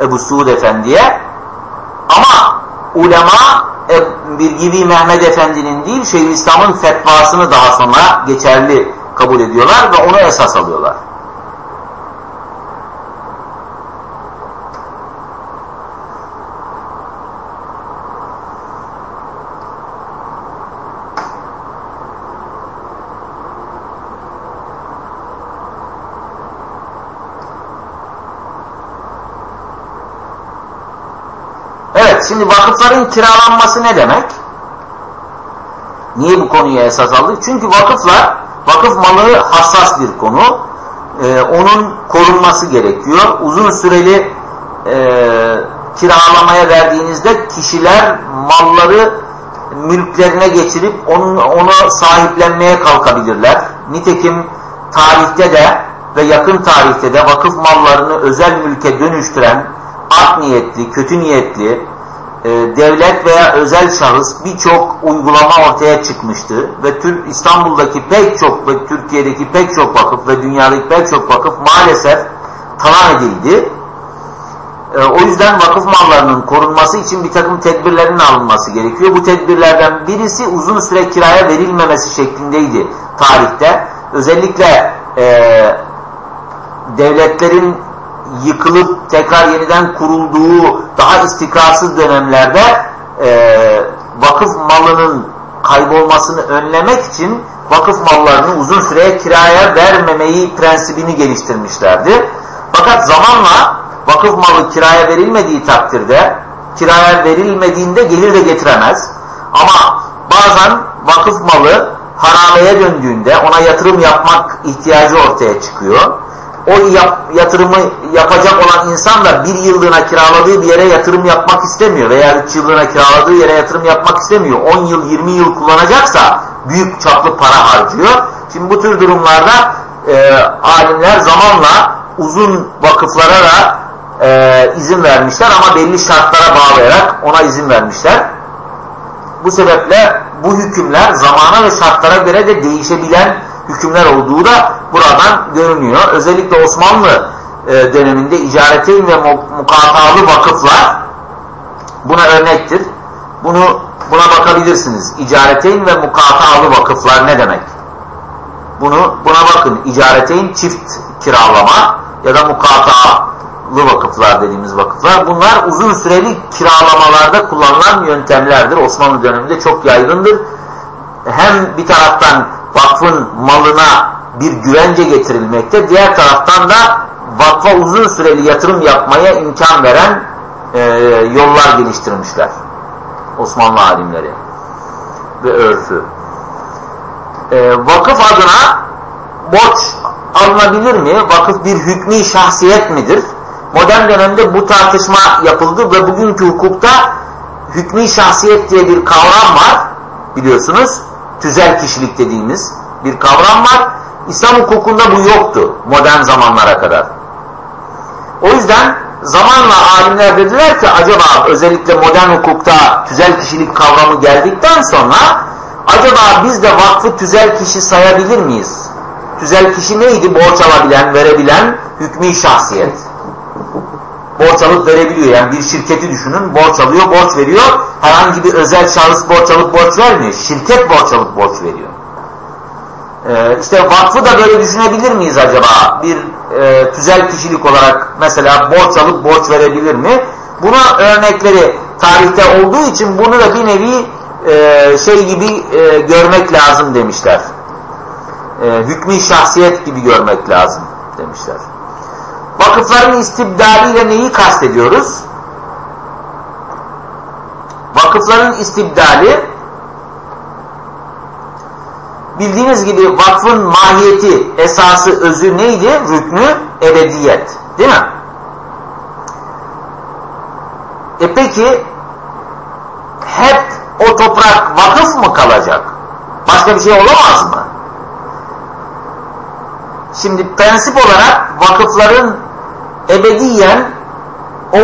Ebu Suud Efendi'ye ama ulema Bilgivi Mehmet Efendi'nin değil Şeyhülislam'ın fetvasını daha sonra geçerli kabul ediyorlar ve onu esas alıyorlar. Evet şimdi vakıfların kiralanması ne demek? Niye bu konuya esas aldık? Çünkü vakıflar, vakıf malı hassas bir konu. Ee, onun korunması gerekiyor. Uzun süreli e, kiralamaya verdiğinizde kişiler malları mülklerine geçirip onu, onu sahiplenmeye kalkabilirler. Nitekim tarihte de ve yakın tarihte de vakıf mallarını özel mülke dönüştüren art niyetli, kötü niyetli, e, devlet veya özel şahıs birçok uygulama ortaya çıkmıştı ve Türk İstanbul'daki pek çok ve Türkiye'deki pek çok vakıf ve dünyadaki pek çok vakıf maalesef talan edildi. E, o yüzden vakıf mallarının korunması için bir takım tedbirlerin alınması gerekiyor. Bu tedbirlerden birisi uzun süre kiraya verilmemesi şeklindeydi tarihte. Özellikle e, devletlerin yıkılıp tekrar yeniden kurulduğu daha istikrarsız dönemlerde e, vakıf malının kaybolmasını önlemek için vakıf mallarını uzun süreye kiraya vermemeyi prensibini geliştirmişlerdi. Fakat zamanla vakıf malı kiraya verilmediği takdirde kiraya verilmediğinde gelir de getiremez. Ama bazen vakıf malı harabeye döndüğünde ona yatırım yapmak ihtiyacı ortaya çıkıyor o yap, yatırımı yapacak olan insan da bir yıllığına kiraladığı bir yere yatırım yapmak istemiyor veya üç yıllığına kiraladığı yere yatırım yapmak istemiyor. 10 yıl 20 yıl kullanacaksa büyük çaplı para harcıyor. Şimdi bu tür durumlarda e, alimler zamanla uzun vakıflara da e, izin vermişler ama belli şartlara bağlayarak ona izin vermişler. Bu sebeple bu hükümler zamana ve şartlara göre de değişebilen hükümler olduğu da buradan görünüyor. Özellikle Osmanlı e, döneminde icareteyn ve mukatalı vakıflar buna örnektir. Bunu buna bakabilirsiniz. İcareteyn ve mukatalı vakıflar ne demek? Bunu buna bakın. İcareteyn çift kiralama ya da mukatalı vakıflar dediğimiz vakıflar. Bunlar uzun süreli kiralamalarda kullanılan yöntemlerdir. Osmanlı döneminde çok yaygındır. Hem bir taraftan vakfın malına bir güvence getirilmekte. Diğer taraftan da vakfa uzun süreli yatırım yapmaya imkan veren e, yollar geliştirmişler. Osmanlı alimleri ve örfü. E, vakıf adına borç alınabilir mi? Vakıf bir hükmü şahsiyet midir? Modern dönemde bu tartışma yapıldı ve bugünkü hukukta hükmü şahsiyet diye bir kavram var biliyorsunuz tüzel kişilik dediğimiz bir kavram var. İslam hukukunda bu yoktu modern zamanlara kadar. O yüzden zamanla alimler dediler ki acaba özellikle modern hukukta tüzel kişilik kavramı geldikten sonra acaba biz de vakfı tüzel kişi sayabilir miyiz? Tüzel kişi neydi? Borç alabilen, verebilen hükmü şahsiyet borç alıp verebiliyor. Yani bir şirketi düşünün borç alıyor, borç veriyor. Herhangi bir özel şahıs borç alıp borç vermiyor. Şirket borç alıp borç veriyor. Ee, işte vakfı da böyle düşünebilir miyiz acaba? Bir e, tüzel kişilik olarak mesela borç alıp borç verebilir mi? Buna örnekleri tarihte olduğu için bunu da bir nevi e, şey gibi e, görmek lazım demişler. E, hükmü şahsiyet gibi görmek lazım demişler. Vakıfların istibdaliyle neyi kastediyoruz? Vakıfların istibdali bildiğiniz gibi vakfın mahiyeti, esası, özü neydi? Rüknü ebediyet. Değil mi? E peki hep o toprak vakıf mı kalacak? Başka bir şey olamaz mı? Şimdi prensip olarak vakıfların ebediyen o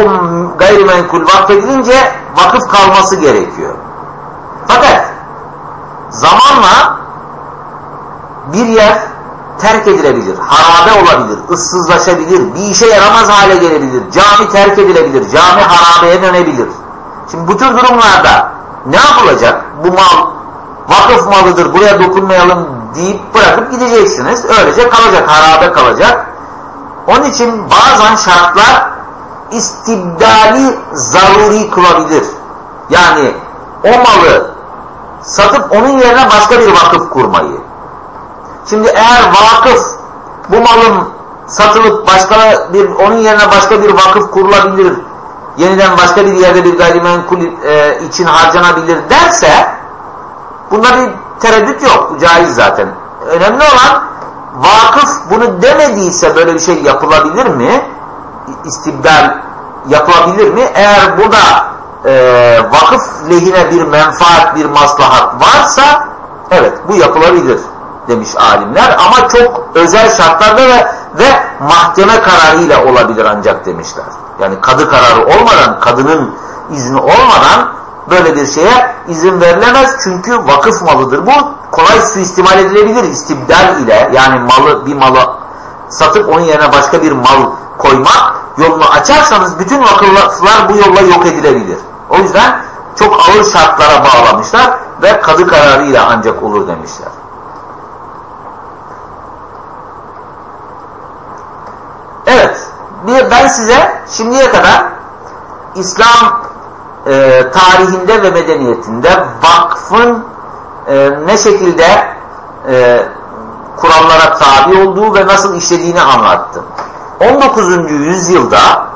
gayrimenkul vakfedilince vakıf kalması gerekiyor. Fakat zamanla bir yer terk edilebilir, harabe olabilir, ıssızlaşabilir, bir işe yaramaz hale gelebilir, cami terk edilebilir, cami harabeye dönebilir. Şimdi bu tür durumlarda ne yapılacak? Bu mal vakıf malıdır buraya dokunmayalım deyip bırakıp gideceksiniz. Öylece kalacak, harabe kalacak. Onun için bazen şartlar istibdali zaruri kılabilir. Yani o malı satıp onun yerine başka bir vakıf kurmayı. Şimdi eğer vakıf bu malın satılıp başka bir onun yerine başka bir vakıf kurulabilir, yeniden başka bir yerde bir gayrimenkul e, için harcanabilir derse bunda bir tereddüt yok. Caiz zaten. Önemli olan vakıf bunu demediyse böyle bir şey yapılabilir mi? İstibdal yapılabilir mi? Eğer burada e, vakıf lehine bir menfaat, bir maslahat varsa evet bu yapılabilir demiş alimler ama çok özel şartlarda ve, ve mahkeme kararıyla olabilir ancak demişler. Yani kadı kararı olmadan, kadının izni olmadan böyle bir şeye izin verilemez. Çünkü vakıf malıdır. Bu kolay suistimal edilebilir istibdal ile. Yani malı bir malı satıp onun yerine başka bir mal koymak yolunu açarsanız bütün vakıflar bu yolla yok edilebilir. O yüzden çok ağır şartlara bağlamışlar ve kadı kararıyla ancak olur demişler. Evet, ben size şimdiye kadar İslam e, tarihinde ve medeniyetinde vakfın e, ne şekilde e, kurallara tabi olduğu ve nasıl işlediğini anlattım. 19. yüzyılda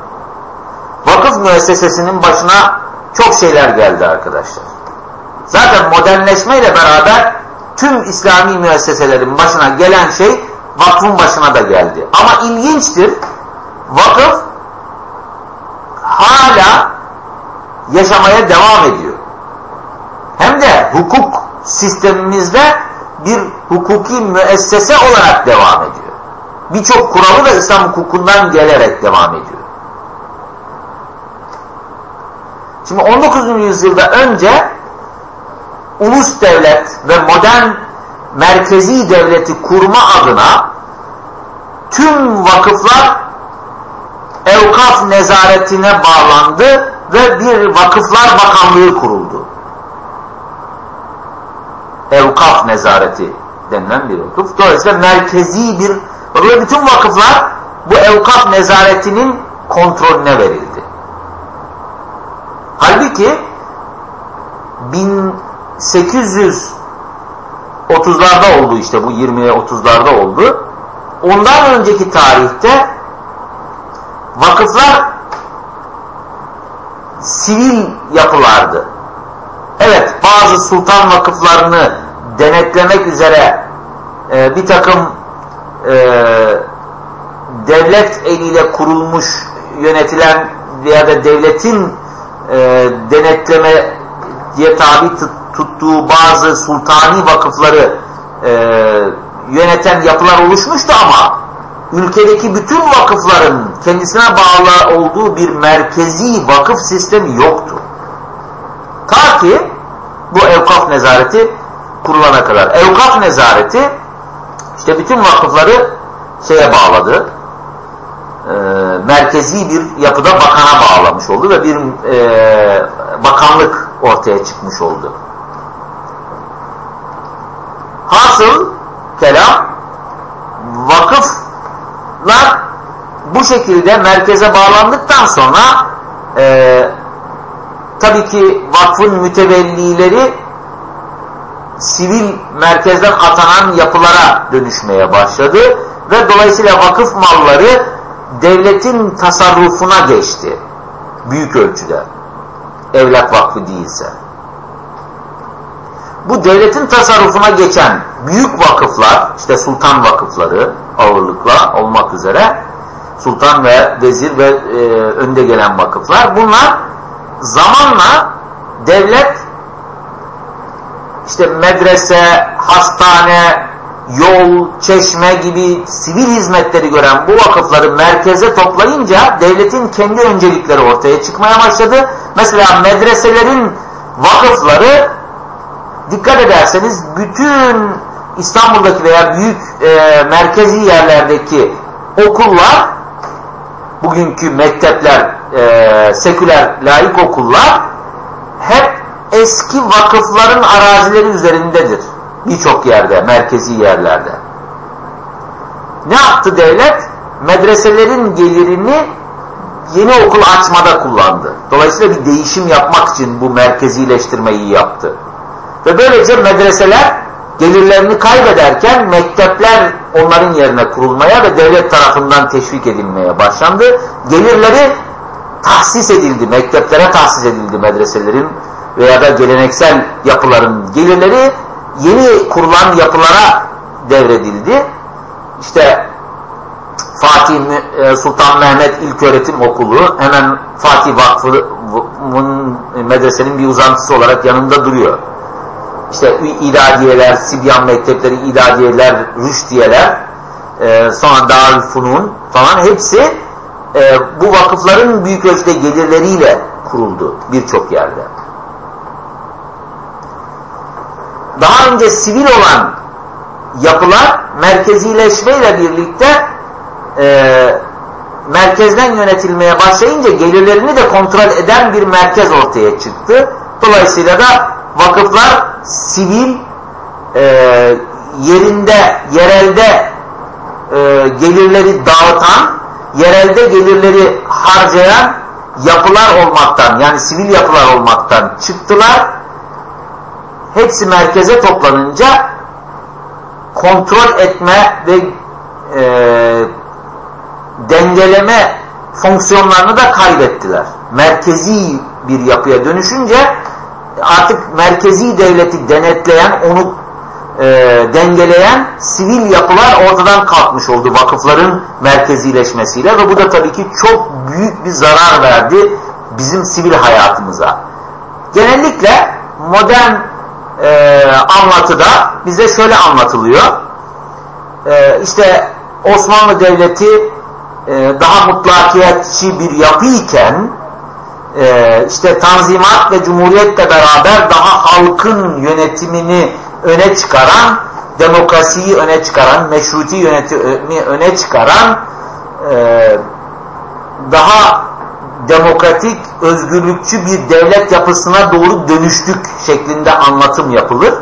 vakıf müessesesinin başına çok şeyler geldi arkadaşlar. Zaten modernleşmeyle beraber tüm İslami müesseselerin başına gelen şey vakfın başına da geldi. Ama ilginçtir, vakıf hala yaşamaya devam ediyor. Hem de hukuk sistemimizde bir hukuki müessese olarak devam ediyor. Birçok kuralı da İslam hukukundan gelerek devam ediyor. Şimdi 19. yüzyılda önce ulus devlet ve modern merkezi devleti kurma adına tüm vakıflar evkaf nezaretine bağlandı ve bir vakıflar bakanlığı kuruldu. Evkaf nezareti denilen bir vakıf. Dolayısıyla merkezi bir ve bütün vakıflar bu evkaf nezaretinin kontrolüne verildi. Halbuki 1830'larda oldu işte bu 20'ye 30'larda oldu. Ondan önceki tarihte vakıflar sivil yapılardı. Evet bazı sultan vakıflarını denetlemek üzere e, bir takım e, devlet eliyle kurulmuş yönetilen veya da devletin e, denetleme diye tabi tuttuğu bazı sultani vakıfları e, yöneten yapılar oluşmuştu ama ülkedeki bütün vakıfların kendisine bağlı olduğu bir merkezi vakıf sistemi yoktu. Ta ki bu evkaf nezareti kurulana kadar. Evkaf nezareti işte bütün vakıfları şeye bağladı. E, merkezi bir yapıda bakana bağlamış oldu ve bir e, bakanlık ortaya çıkmış oldu. Hasıl kelam vakıflar bu şekilde merkeze bağlandıktan sonra e, tabii ki vakfın mütevellileri sivil merkezden atanan yapılara dönüşmeye başladı ve dolayısıyla vakıf malları devletin tasarrufuna geçti. Büyük ölçüde. Evlat vakfı değilse. Bu devletin tasarrufuna geçen büyük vakıflar, işte sultan vakıfları ağırlıkla olmak üzere, sultan ve vezir ve e, önde gelen vakıflar, bunlar zamanla devlet işte medrese, hastane, yol, çeşme gibi sivil hizmetleri gören bu vakıfları merkeze toplayınca devletin kendi öncelikleri ortaya çıkmaya başladı. Mesela medreselerin vakıfları dikkat ederseniz bütün İstanbul'daki veya büyük e, merkezi yerlerdeki okullar bugünkü mektepler, e, seküler, laik okullar hep eski vakıfların arazileri üzerindedir. Birçok yerde, merkezi yerlerde. Ne yaptı devlet? Medreselerin gelirini yeni okul açmada kullandı. Dolayısıyla bir değişim yapmak için bu merkezileştirmeyi yaptı. Ve böylece medreseler gelirlerini kaybederken mektepler onların yerine kurulmaya ve devlet tarafından teşvik edilmeye başlandı. Gelirleri tahsis edildi, mekteplere tahsis edildi medreselerin veya da geleneksel yapıların gelirleri yeni kurulan yapılara devredildi. İşte Fatih e, Sultan Mehmet İlköğretim Okulu hemen Fatih Vakfı'nın medresenin bir uzantısı olarak yanında duruyor. İşte idadiyeler, Sibyan mektepleri, idadiyeler, rüştiyeler, e, sonra Darülfunun falan hepsi e, bu vakıfların büyük ölçüde gelirleriyle kuruldu birçok yerde. Daha önce sivil olan yapılar merkezileşmeyle birlikte e, merkezden yönetilmeye başlayınca gelirlerini de kontrol eden bir merkez ortaya çıktı. Dolayısıyla da vakıflar sivil e, yerinde, yerelde e, gelirleri dağıtan, yerelde gelirleri harcayan yapılar olmaktan yani sivil yapılar olmaktan çıktılar. Hepsi merkeze toplanınca kontrol etme ve e, dengeleme fonksiyonlarını da kaybettiler. Merkezi bir yapıya dönüşünce artık merkezi devleti denetleyen, onu e, dengeleyen sivil yapılar ortadan kalkmış oldu vakıfların merkezileşmesiyle ve bu da tabii ki çok büyük bir zarar verdi bizim sivil hayatımıza. Genellikle modern e, anlatıda bize şöyle anlatılıyor. E, işte Osmanlı Devleti e, daha mutlakiyetçi bir yapı iken e, işte Tanzimat ve Cumhuriyet'le beraber daha halkın yönetimini öne çıkaran, demokrasiyi öne çıkaran, meşruti yönetimi öne çıkaran e, daha demokratik, özgürlükçü bir devlet yapısına doğru dönüştük şeklinde anlatım yapılır.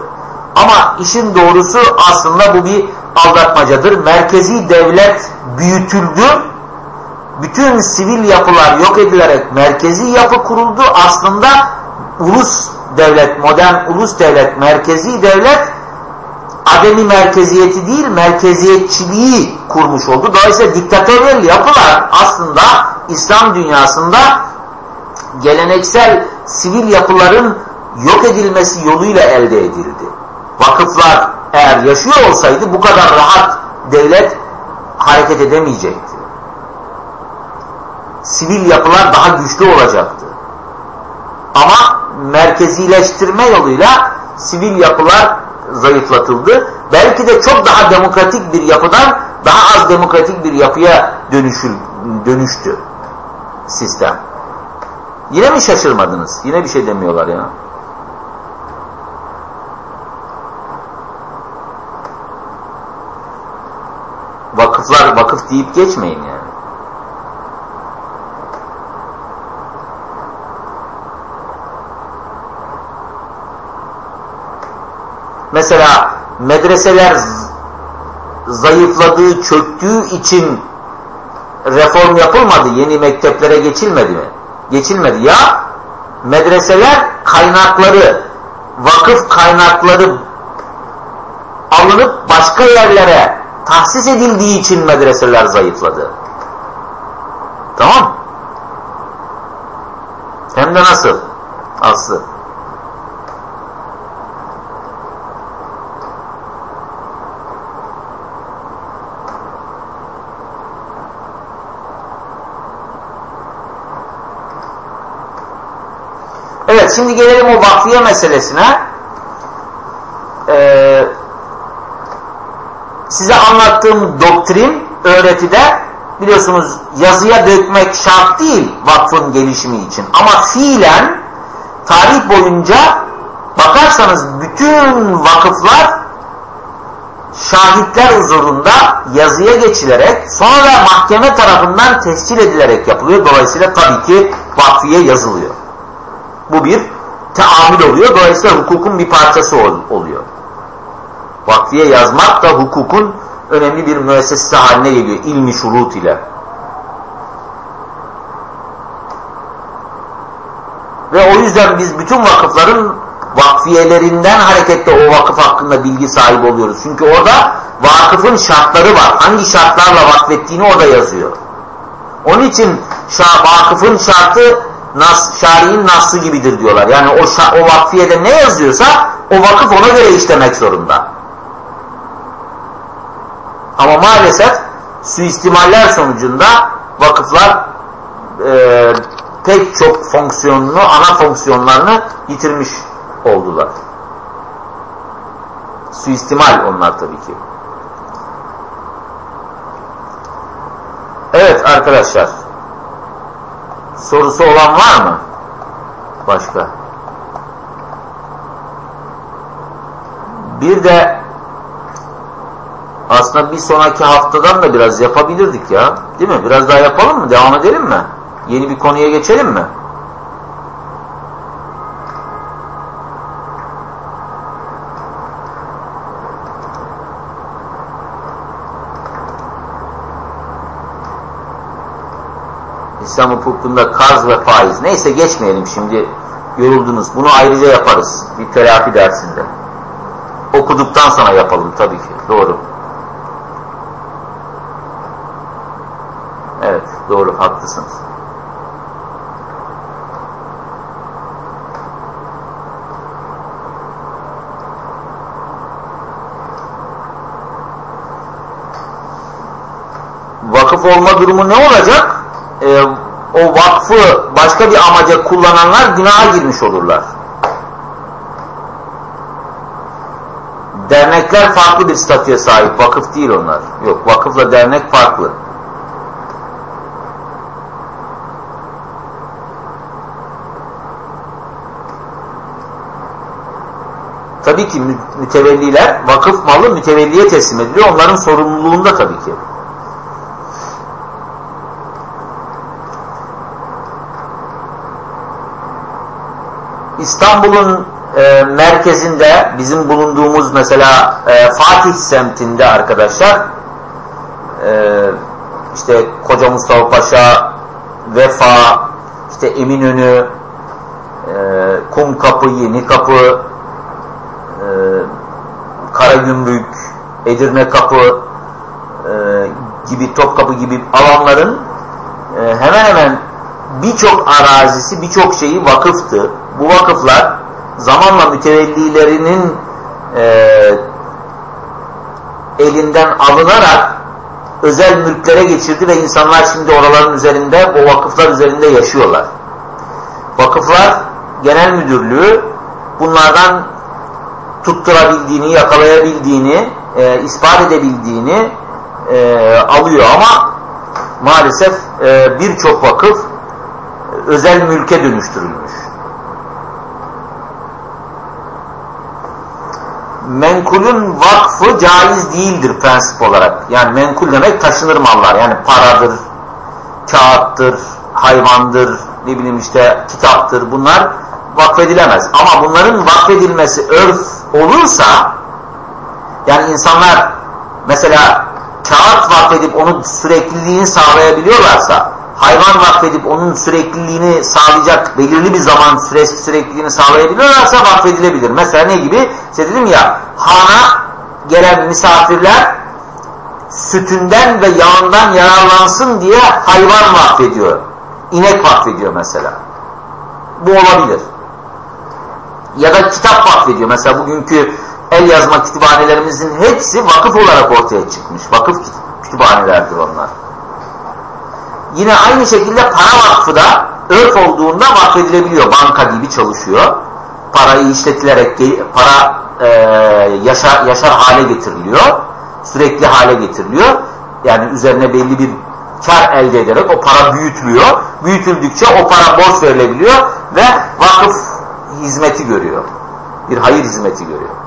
Ama işin doğrusu aslında bu bir aldatmacadır. Merkezi devlet büyütüldü bütün sivil yapılar yok edilerek merkezi yapı kuruldu. Aslında ulus devlet, modern ulus devlet, merkezi devlet ademi merkeziyeti değil merkeziyetçiliği kurmuş oldu. Dolayısıyla diktatöryel yapılar aslında İslam dünyasında geleneksel sivil yapıların yok edilmesi yoluyla elde edildi. Vakıflar eğer yaşıyor olsaydı bu kadar rahat devlet hareket edemeyecekti sivil yapılar daha güçlü olacaktı. Ama merkezileştirme yoluyla sivil yapılar zayıflatıldı. Belki de çok daha demokratik bir yapıdan daha az demokratik bir yapıya dönüşül, dönüştü sistem. Yine mi şaşırmadınız? Yine bir şey demiyorlar ya. Vakıflar vakıf deyip geçmeyin yani. Mesela medreseler zayıfladığı, çöktüğü için reform yapılmadı. Yeni mekteplere geçilmedi mi? Geçilmedi. Ya medreseler kaynakları, vakıf kaynakları alınıp başka yerlere tahsis edildiği için medreseler zayıfladı. Tamam Hem de nasıl? Aslı. Evet şimdi gelelim o vakfiye meselesine. Ee, size anlattığım doktrin, öğretide biliyorsunuz yazıya dökmek şart değil vakfın gelişimi için. Ama fiilen tarih boyunca bakarsanız bütün vakıflar şahitler huzurunda yazıya geçilerek sonra mahkeme tarafından tescil edilerek yapılıyor. Dolayısıyla tabii ki vakfiye yazılıyor. Bu bir. teamül oluyor. Dolayısıyla hukukun bir parçası ol, oluyor. Vakfiye yazmak da hukukun önemli bir müessesesi haline geliyor. ilmi şurut ile. Ve o yüzden biz bütün vakıfların vakfiyelerinden hareketle o vakıf hakkında bilgi sahibi oluyoruz. Çünkü orada vakıfın şartları var. Hangi şartlarla vakfettiğini orada yazıyor. Onun için vakıfın şartı nas, şari'in naslı gibidir diyorlar. Yani o, o vakfiyede ne yazıyorsa o vakıf ona göre işlemek zorunda. Ama maalesef suistimaller sonucunda vakıflar e, pek çok fonksiyonunu, ana fonksiyonlarını yitirmiş oldular. Suistimal onlar tabii ki. Evet arkadaşlar. Sorusu olan var mı? Başka. Bir de aslında bir sonraki haftadan da biraz yapabilirdik ya. Değil mi? Biraz daha yapalım mı? Devam edelim mi? Yeni bir konuya geçelim mi? İslam hukukunda karz ve faiz. Neyse geçmeyelim şimdi. Yoruldunuz. Bunu ayrıca yaparız. Bir terapi dersinde. Okuduktan sonra yapalım tabii ki. Doğru. Evet. Doğru. Haklısınız. Vakıf olma durumu ne olacak? e, o vakfı başka bir amaca kullananlar günaha girmiş olurlar. Dernekler farklı bir statüye sahip. Vakıf değil onlar. Yok vakıfla dernek farklı. Tabii ki mütevelliler vakıf malı mütevelliye teslim ediliyor. Onların sorumluluğunda tabii ki. İstanbul'un e, merkezinde bizim bulunduğumuz mesela e, Fatih semtinde arkadaşlar e, işte Koca Mustafa Paşa, Vefa, işte Eminönü, e, Kum Kapı, Yeni Kapı, e, Karagümrük, Edirne Kapı e, gibi Topkapı gibi alanların e, hemen hemen birçok arazisi, birçok şeyi vakıftı bu vakıflar zamanla mütevellilerinin e, elinden alınarak özel mülklere geçirdi ve insanlar şimdi oraların üzerinde, o vakıflar üzerinde yaşıyorlar. Vakıflar Genel Müdürlüğü bunlardan tutturabildiğini, yakalayabildiğini, e, ispat edebildiğini e, alıyor ama maalesef e, birçok vakıf özel mülke dönüştürülmüş. Menkulün vakfı caiz değildir prensip olarak. Yani menkul demek taşınır mallar. Yani paradır, kağıttır, hayvandır, ne bileyim işte kitaptır. Bunlar vakfedilemez. Ama bunların vakfedilmesi örf olursa yani insanlar mesela kağıt vakfedip onun sürekliliğini sağlayabiliyorlarsa hayvan vakfedip onun sürekliliğini sağlayacak belirli bir zaman süre, sürekliliğini sağlayabiliyorlarsa vakfedilebilir. Mesela ne gibi? İşte dedim ya hana gelen misafirler sütünden ve yağından yararlansın diye hayvan vakfediyor. İnek vakfediyor mesela. Bu olabilir. Ya da kitap vakfediyor. Mesela bugünkü el yazma kütüphanelerimizin hepsi vakıf olarak ortaya çıkmış. Vakıf kütüphanelerdir onlar. Yine aynı şekilde para vakfı da örf olduğunda vakfedilebiliyor. Banka gibi çalışıyor. Parayı işletilerek para e, yaşar, yaşar hale getiriliyor. Sürekli hale getiriliyor. Yani üzerine belli bir kar elde ederek o para büyütülüyor. Büyütüldükçe o para borç verilebiliyor ve vakıf hizmeti görüyor. Bir hayır hizmeti görüyor.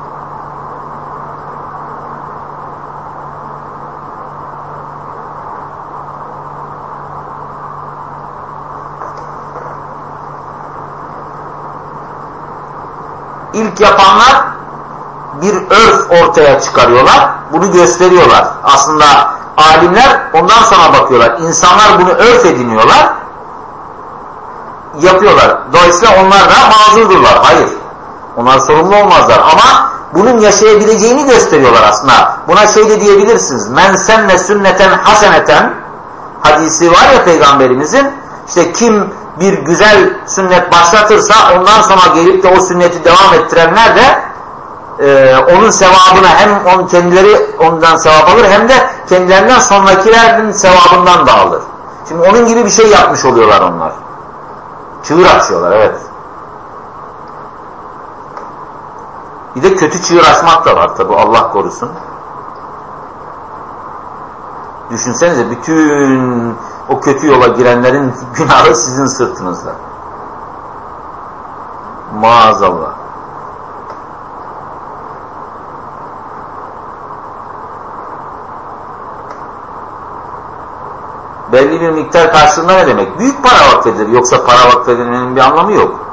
İlk yapanlar bir örf ortaya çıkarıyorlar. Bunu gösteriyorlar. Aslında alimler ondan sonra bakıyorlar. İnsanlar bunu örf ediniyorlar. Yapıyorlar. Dolayısıyla onlar da mazurdurlar. Hayır. Onlar sorumlu olmazlar. Ama bunun yaşayabileceğini gösteriyorlar aslında. Buna şey de diyebilirsiniz. Men senne sünneten haseneten hadisi var ya peygamberimizin işte kim bir güzel sünnet başlatırsa ondan sonra gelip de o sünneti devam ettirenler de e, onun sevabına hem on kendileri ondan sevap alır hem de kendilerinden sonrakilerin sevabından da alır. Şimdi onun gibi bir şey yapmış oluyorlar onlar. Çığır açıyorlar evet. Bir de kötü çığır açmak da var tabi Allah korusun. Düşünsenize bütün o kötü yola girenlerin <laughs> günahı sizin sırtınızda. Maazallah. Belli bir miktar karşılığında ne demek? Büyük para vakfedilir. Yoksa para vakfedilmenin bir anlamı yok.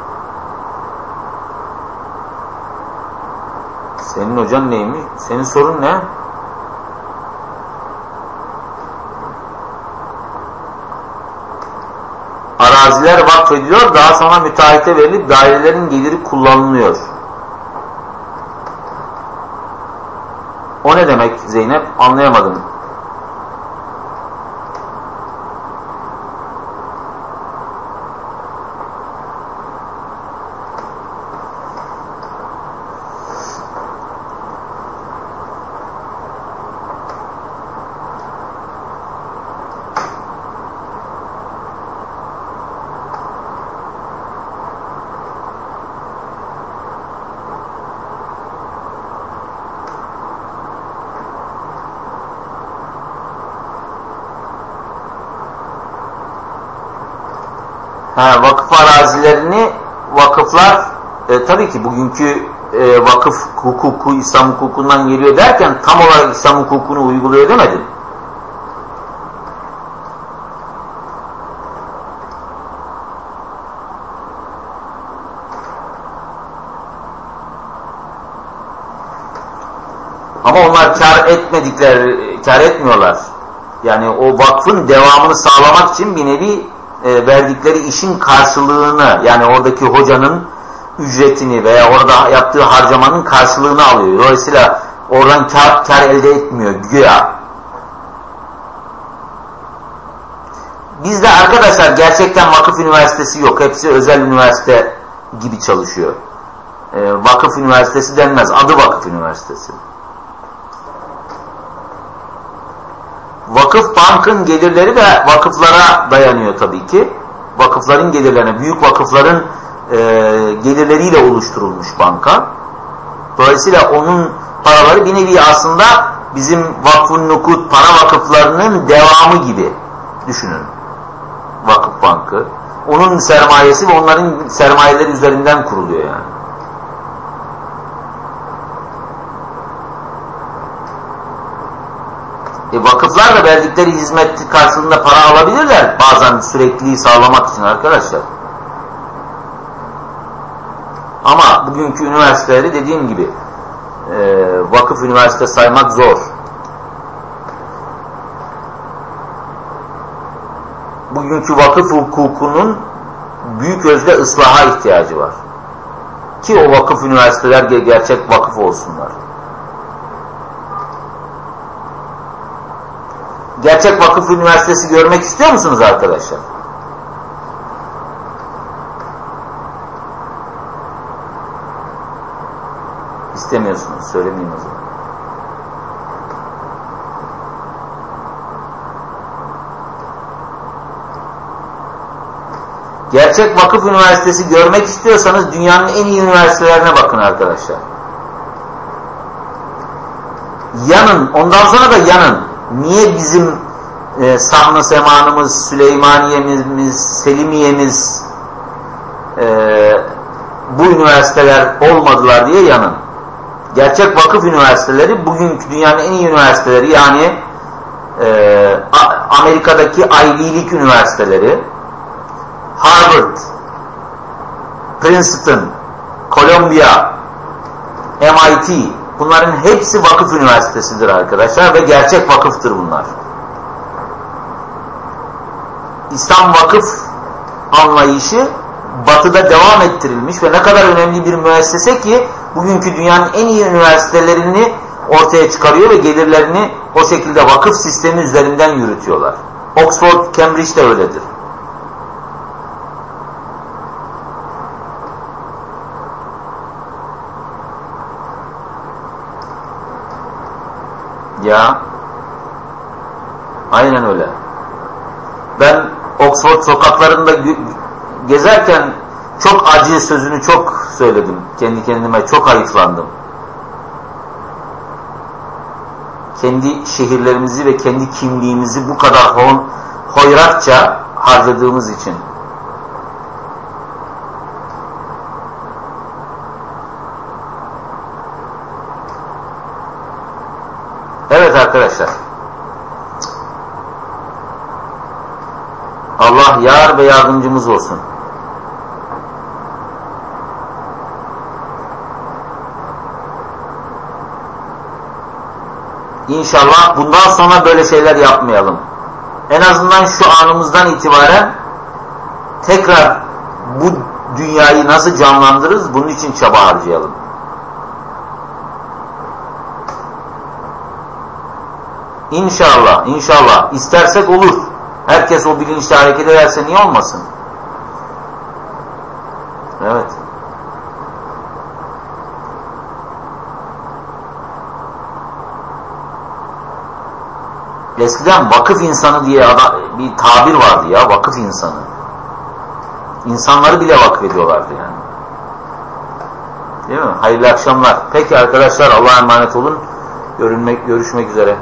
Senin hocan neymiş? Senin sorun ne? Araziler vakfediliyor, daha sonra müteahhite verilip dairelerin geliri kullanılıyor. O ne demek Zeynep? Anlayamadım. Ha, vakıf arazilerini vakıflar e, tabii ki bugünkü e, vakıf hukuku İslam hukukundan geliyor derken tam olarak İslam hukukunu uyguluyor demedim. Ama onlar kar etmedikler, kar etmiyorlar. Yani o vakfın devamını sağlamak için bir nevi e, verdikleri işin karşılığını yani oradaki hocanın ücretini veya orada yaptığı harcamanın karşılığını alıyor. Dolayısıyla oradan kar, kar elde etmiyor güya. Bizde arkadaşlar gerçekten vakıf üniversitesi yok. Hepsi özel üniversite gibi çalışıyor. E, vakıf üniversitesi denmez. Adı vakıf üniversitesi. Vakıf bankın gelirleri de vakıflara dayanıyor tabii ki. Vakıfların gelirlerine, büyük vakıfların e, gelirleriyle oluşturulmuş banka. Dolayısıyla onun paraları bir nevi aslında bizim vakfun nukut para vakıflarının devamı gibi düşünün. Vakıf bankı. Onun sermayesi ve onların sermayeleri üzerinden kuruluyor yani. E vakıflar da verdikleri hizmet karşılığında para alabilirler. Bazen sürekliliği sağlamak için arkadaşlar. Ama bugünkü üniversiteleri dediğim gibi e, vakıf üniversite saymak zor. Bugünkü vakıf hukukunun büyük özde ıslaha ihtiyacı var. Ki o vakıf üniversiteler gerçek vakıf olsunlar. Gerçek vakıf üniversitesi görmek istiyor musunuz arkadaşlar? İstemiyorsunuz. Söylemeyeyim o zaman. Gerçek vakıf üniversitesi görmek istiyorsanız dünyanın en iyi üniversitelerine bakın arkadaşlar. Yanın, ondan sonra da yanın. Niye bizim e, Sahne Semanımız, Süleymaniyemiz, Selimiye'miz e, bu üniversiteler olmadılar diye yanın. Gerçek vakıf üniversiteleri bugünkü dünyanın en iyi üniversiteleri yani e, Amerika'daki Ivy üniversiteleri Harvard, Princeton, Columbia MIT bunların hepsi vakıf üniversitesidir arkadaşlar ve gerçek vakıftır bunlar. İslam vakıf anlayışı batıda devam ettirilmiş ve ne kadar önemli bir müessese ki bugünkü dünyanın en iyi üniversitelerini ortaya çıkarıyor ve gelirlerini o şekilde vakıf sistemi üzerinden yürütüyorlar. Oxford, Cambridge de öyledir. Ya aynen öyle. Ben Oxford sokaklarında gezerken çok acı sözünü çok söyledim. Kendi kendime çok hayıflandım. Kendi şehirlerimizi ve kendi kimliğimizi bu kadar hon, hoyratça harcadığımız için. Evet arkadaşlar. Allah yar ve yardımcımız olsun. İnşallah bundan sonra böyle şeyler yapmayalım. En azından şu anımızdan itibaren tekrar bu dünyayı nasıl canlandırırız bunun için çaba harcayalım. İnşallah, inşallah. İstersek olur. Herkes o bilinçle hareket ederse niye olmasın? Evet. Eskiden vakıf insanı diye bir tabir vardı ya, vakıf insanı. İnsanları bile vakfediyorlardı yani. Değil mi? Hayırlı akşamlar. Peki arkadaşlar Allah'a emanet olun. Görünmek, görüşmek üzere.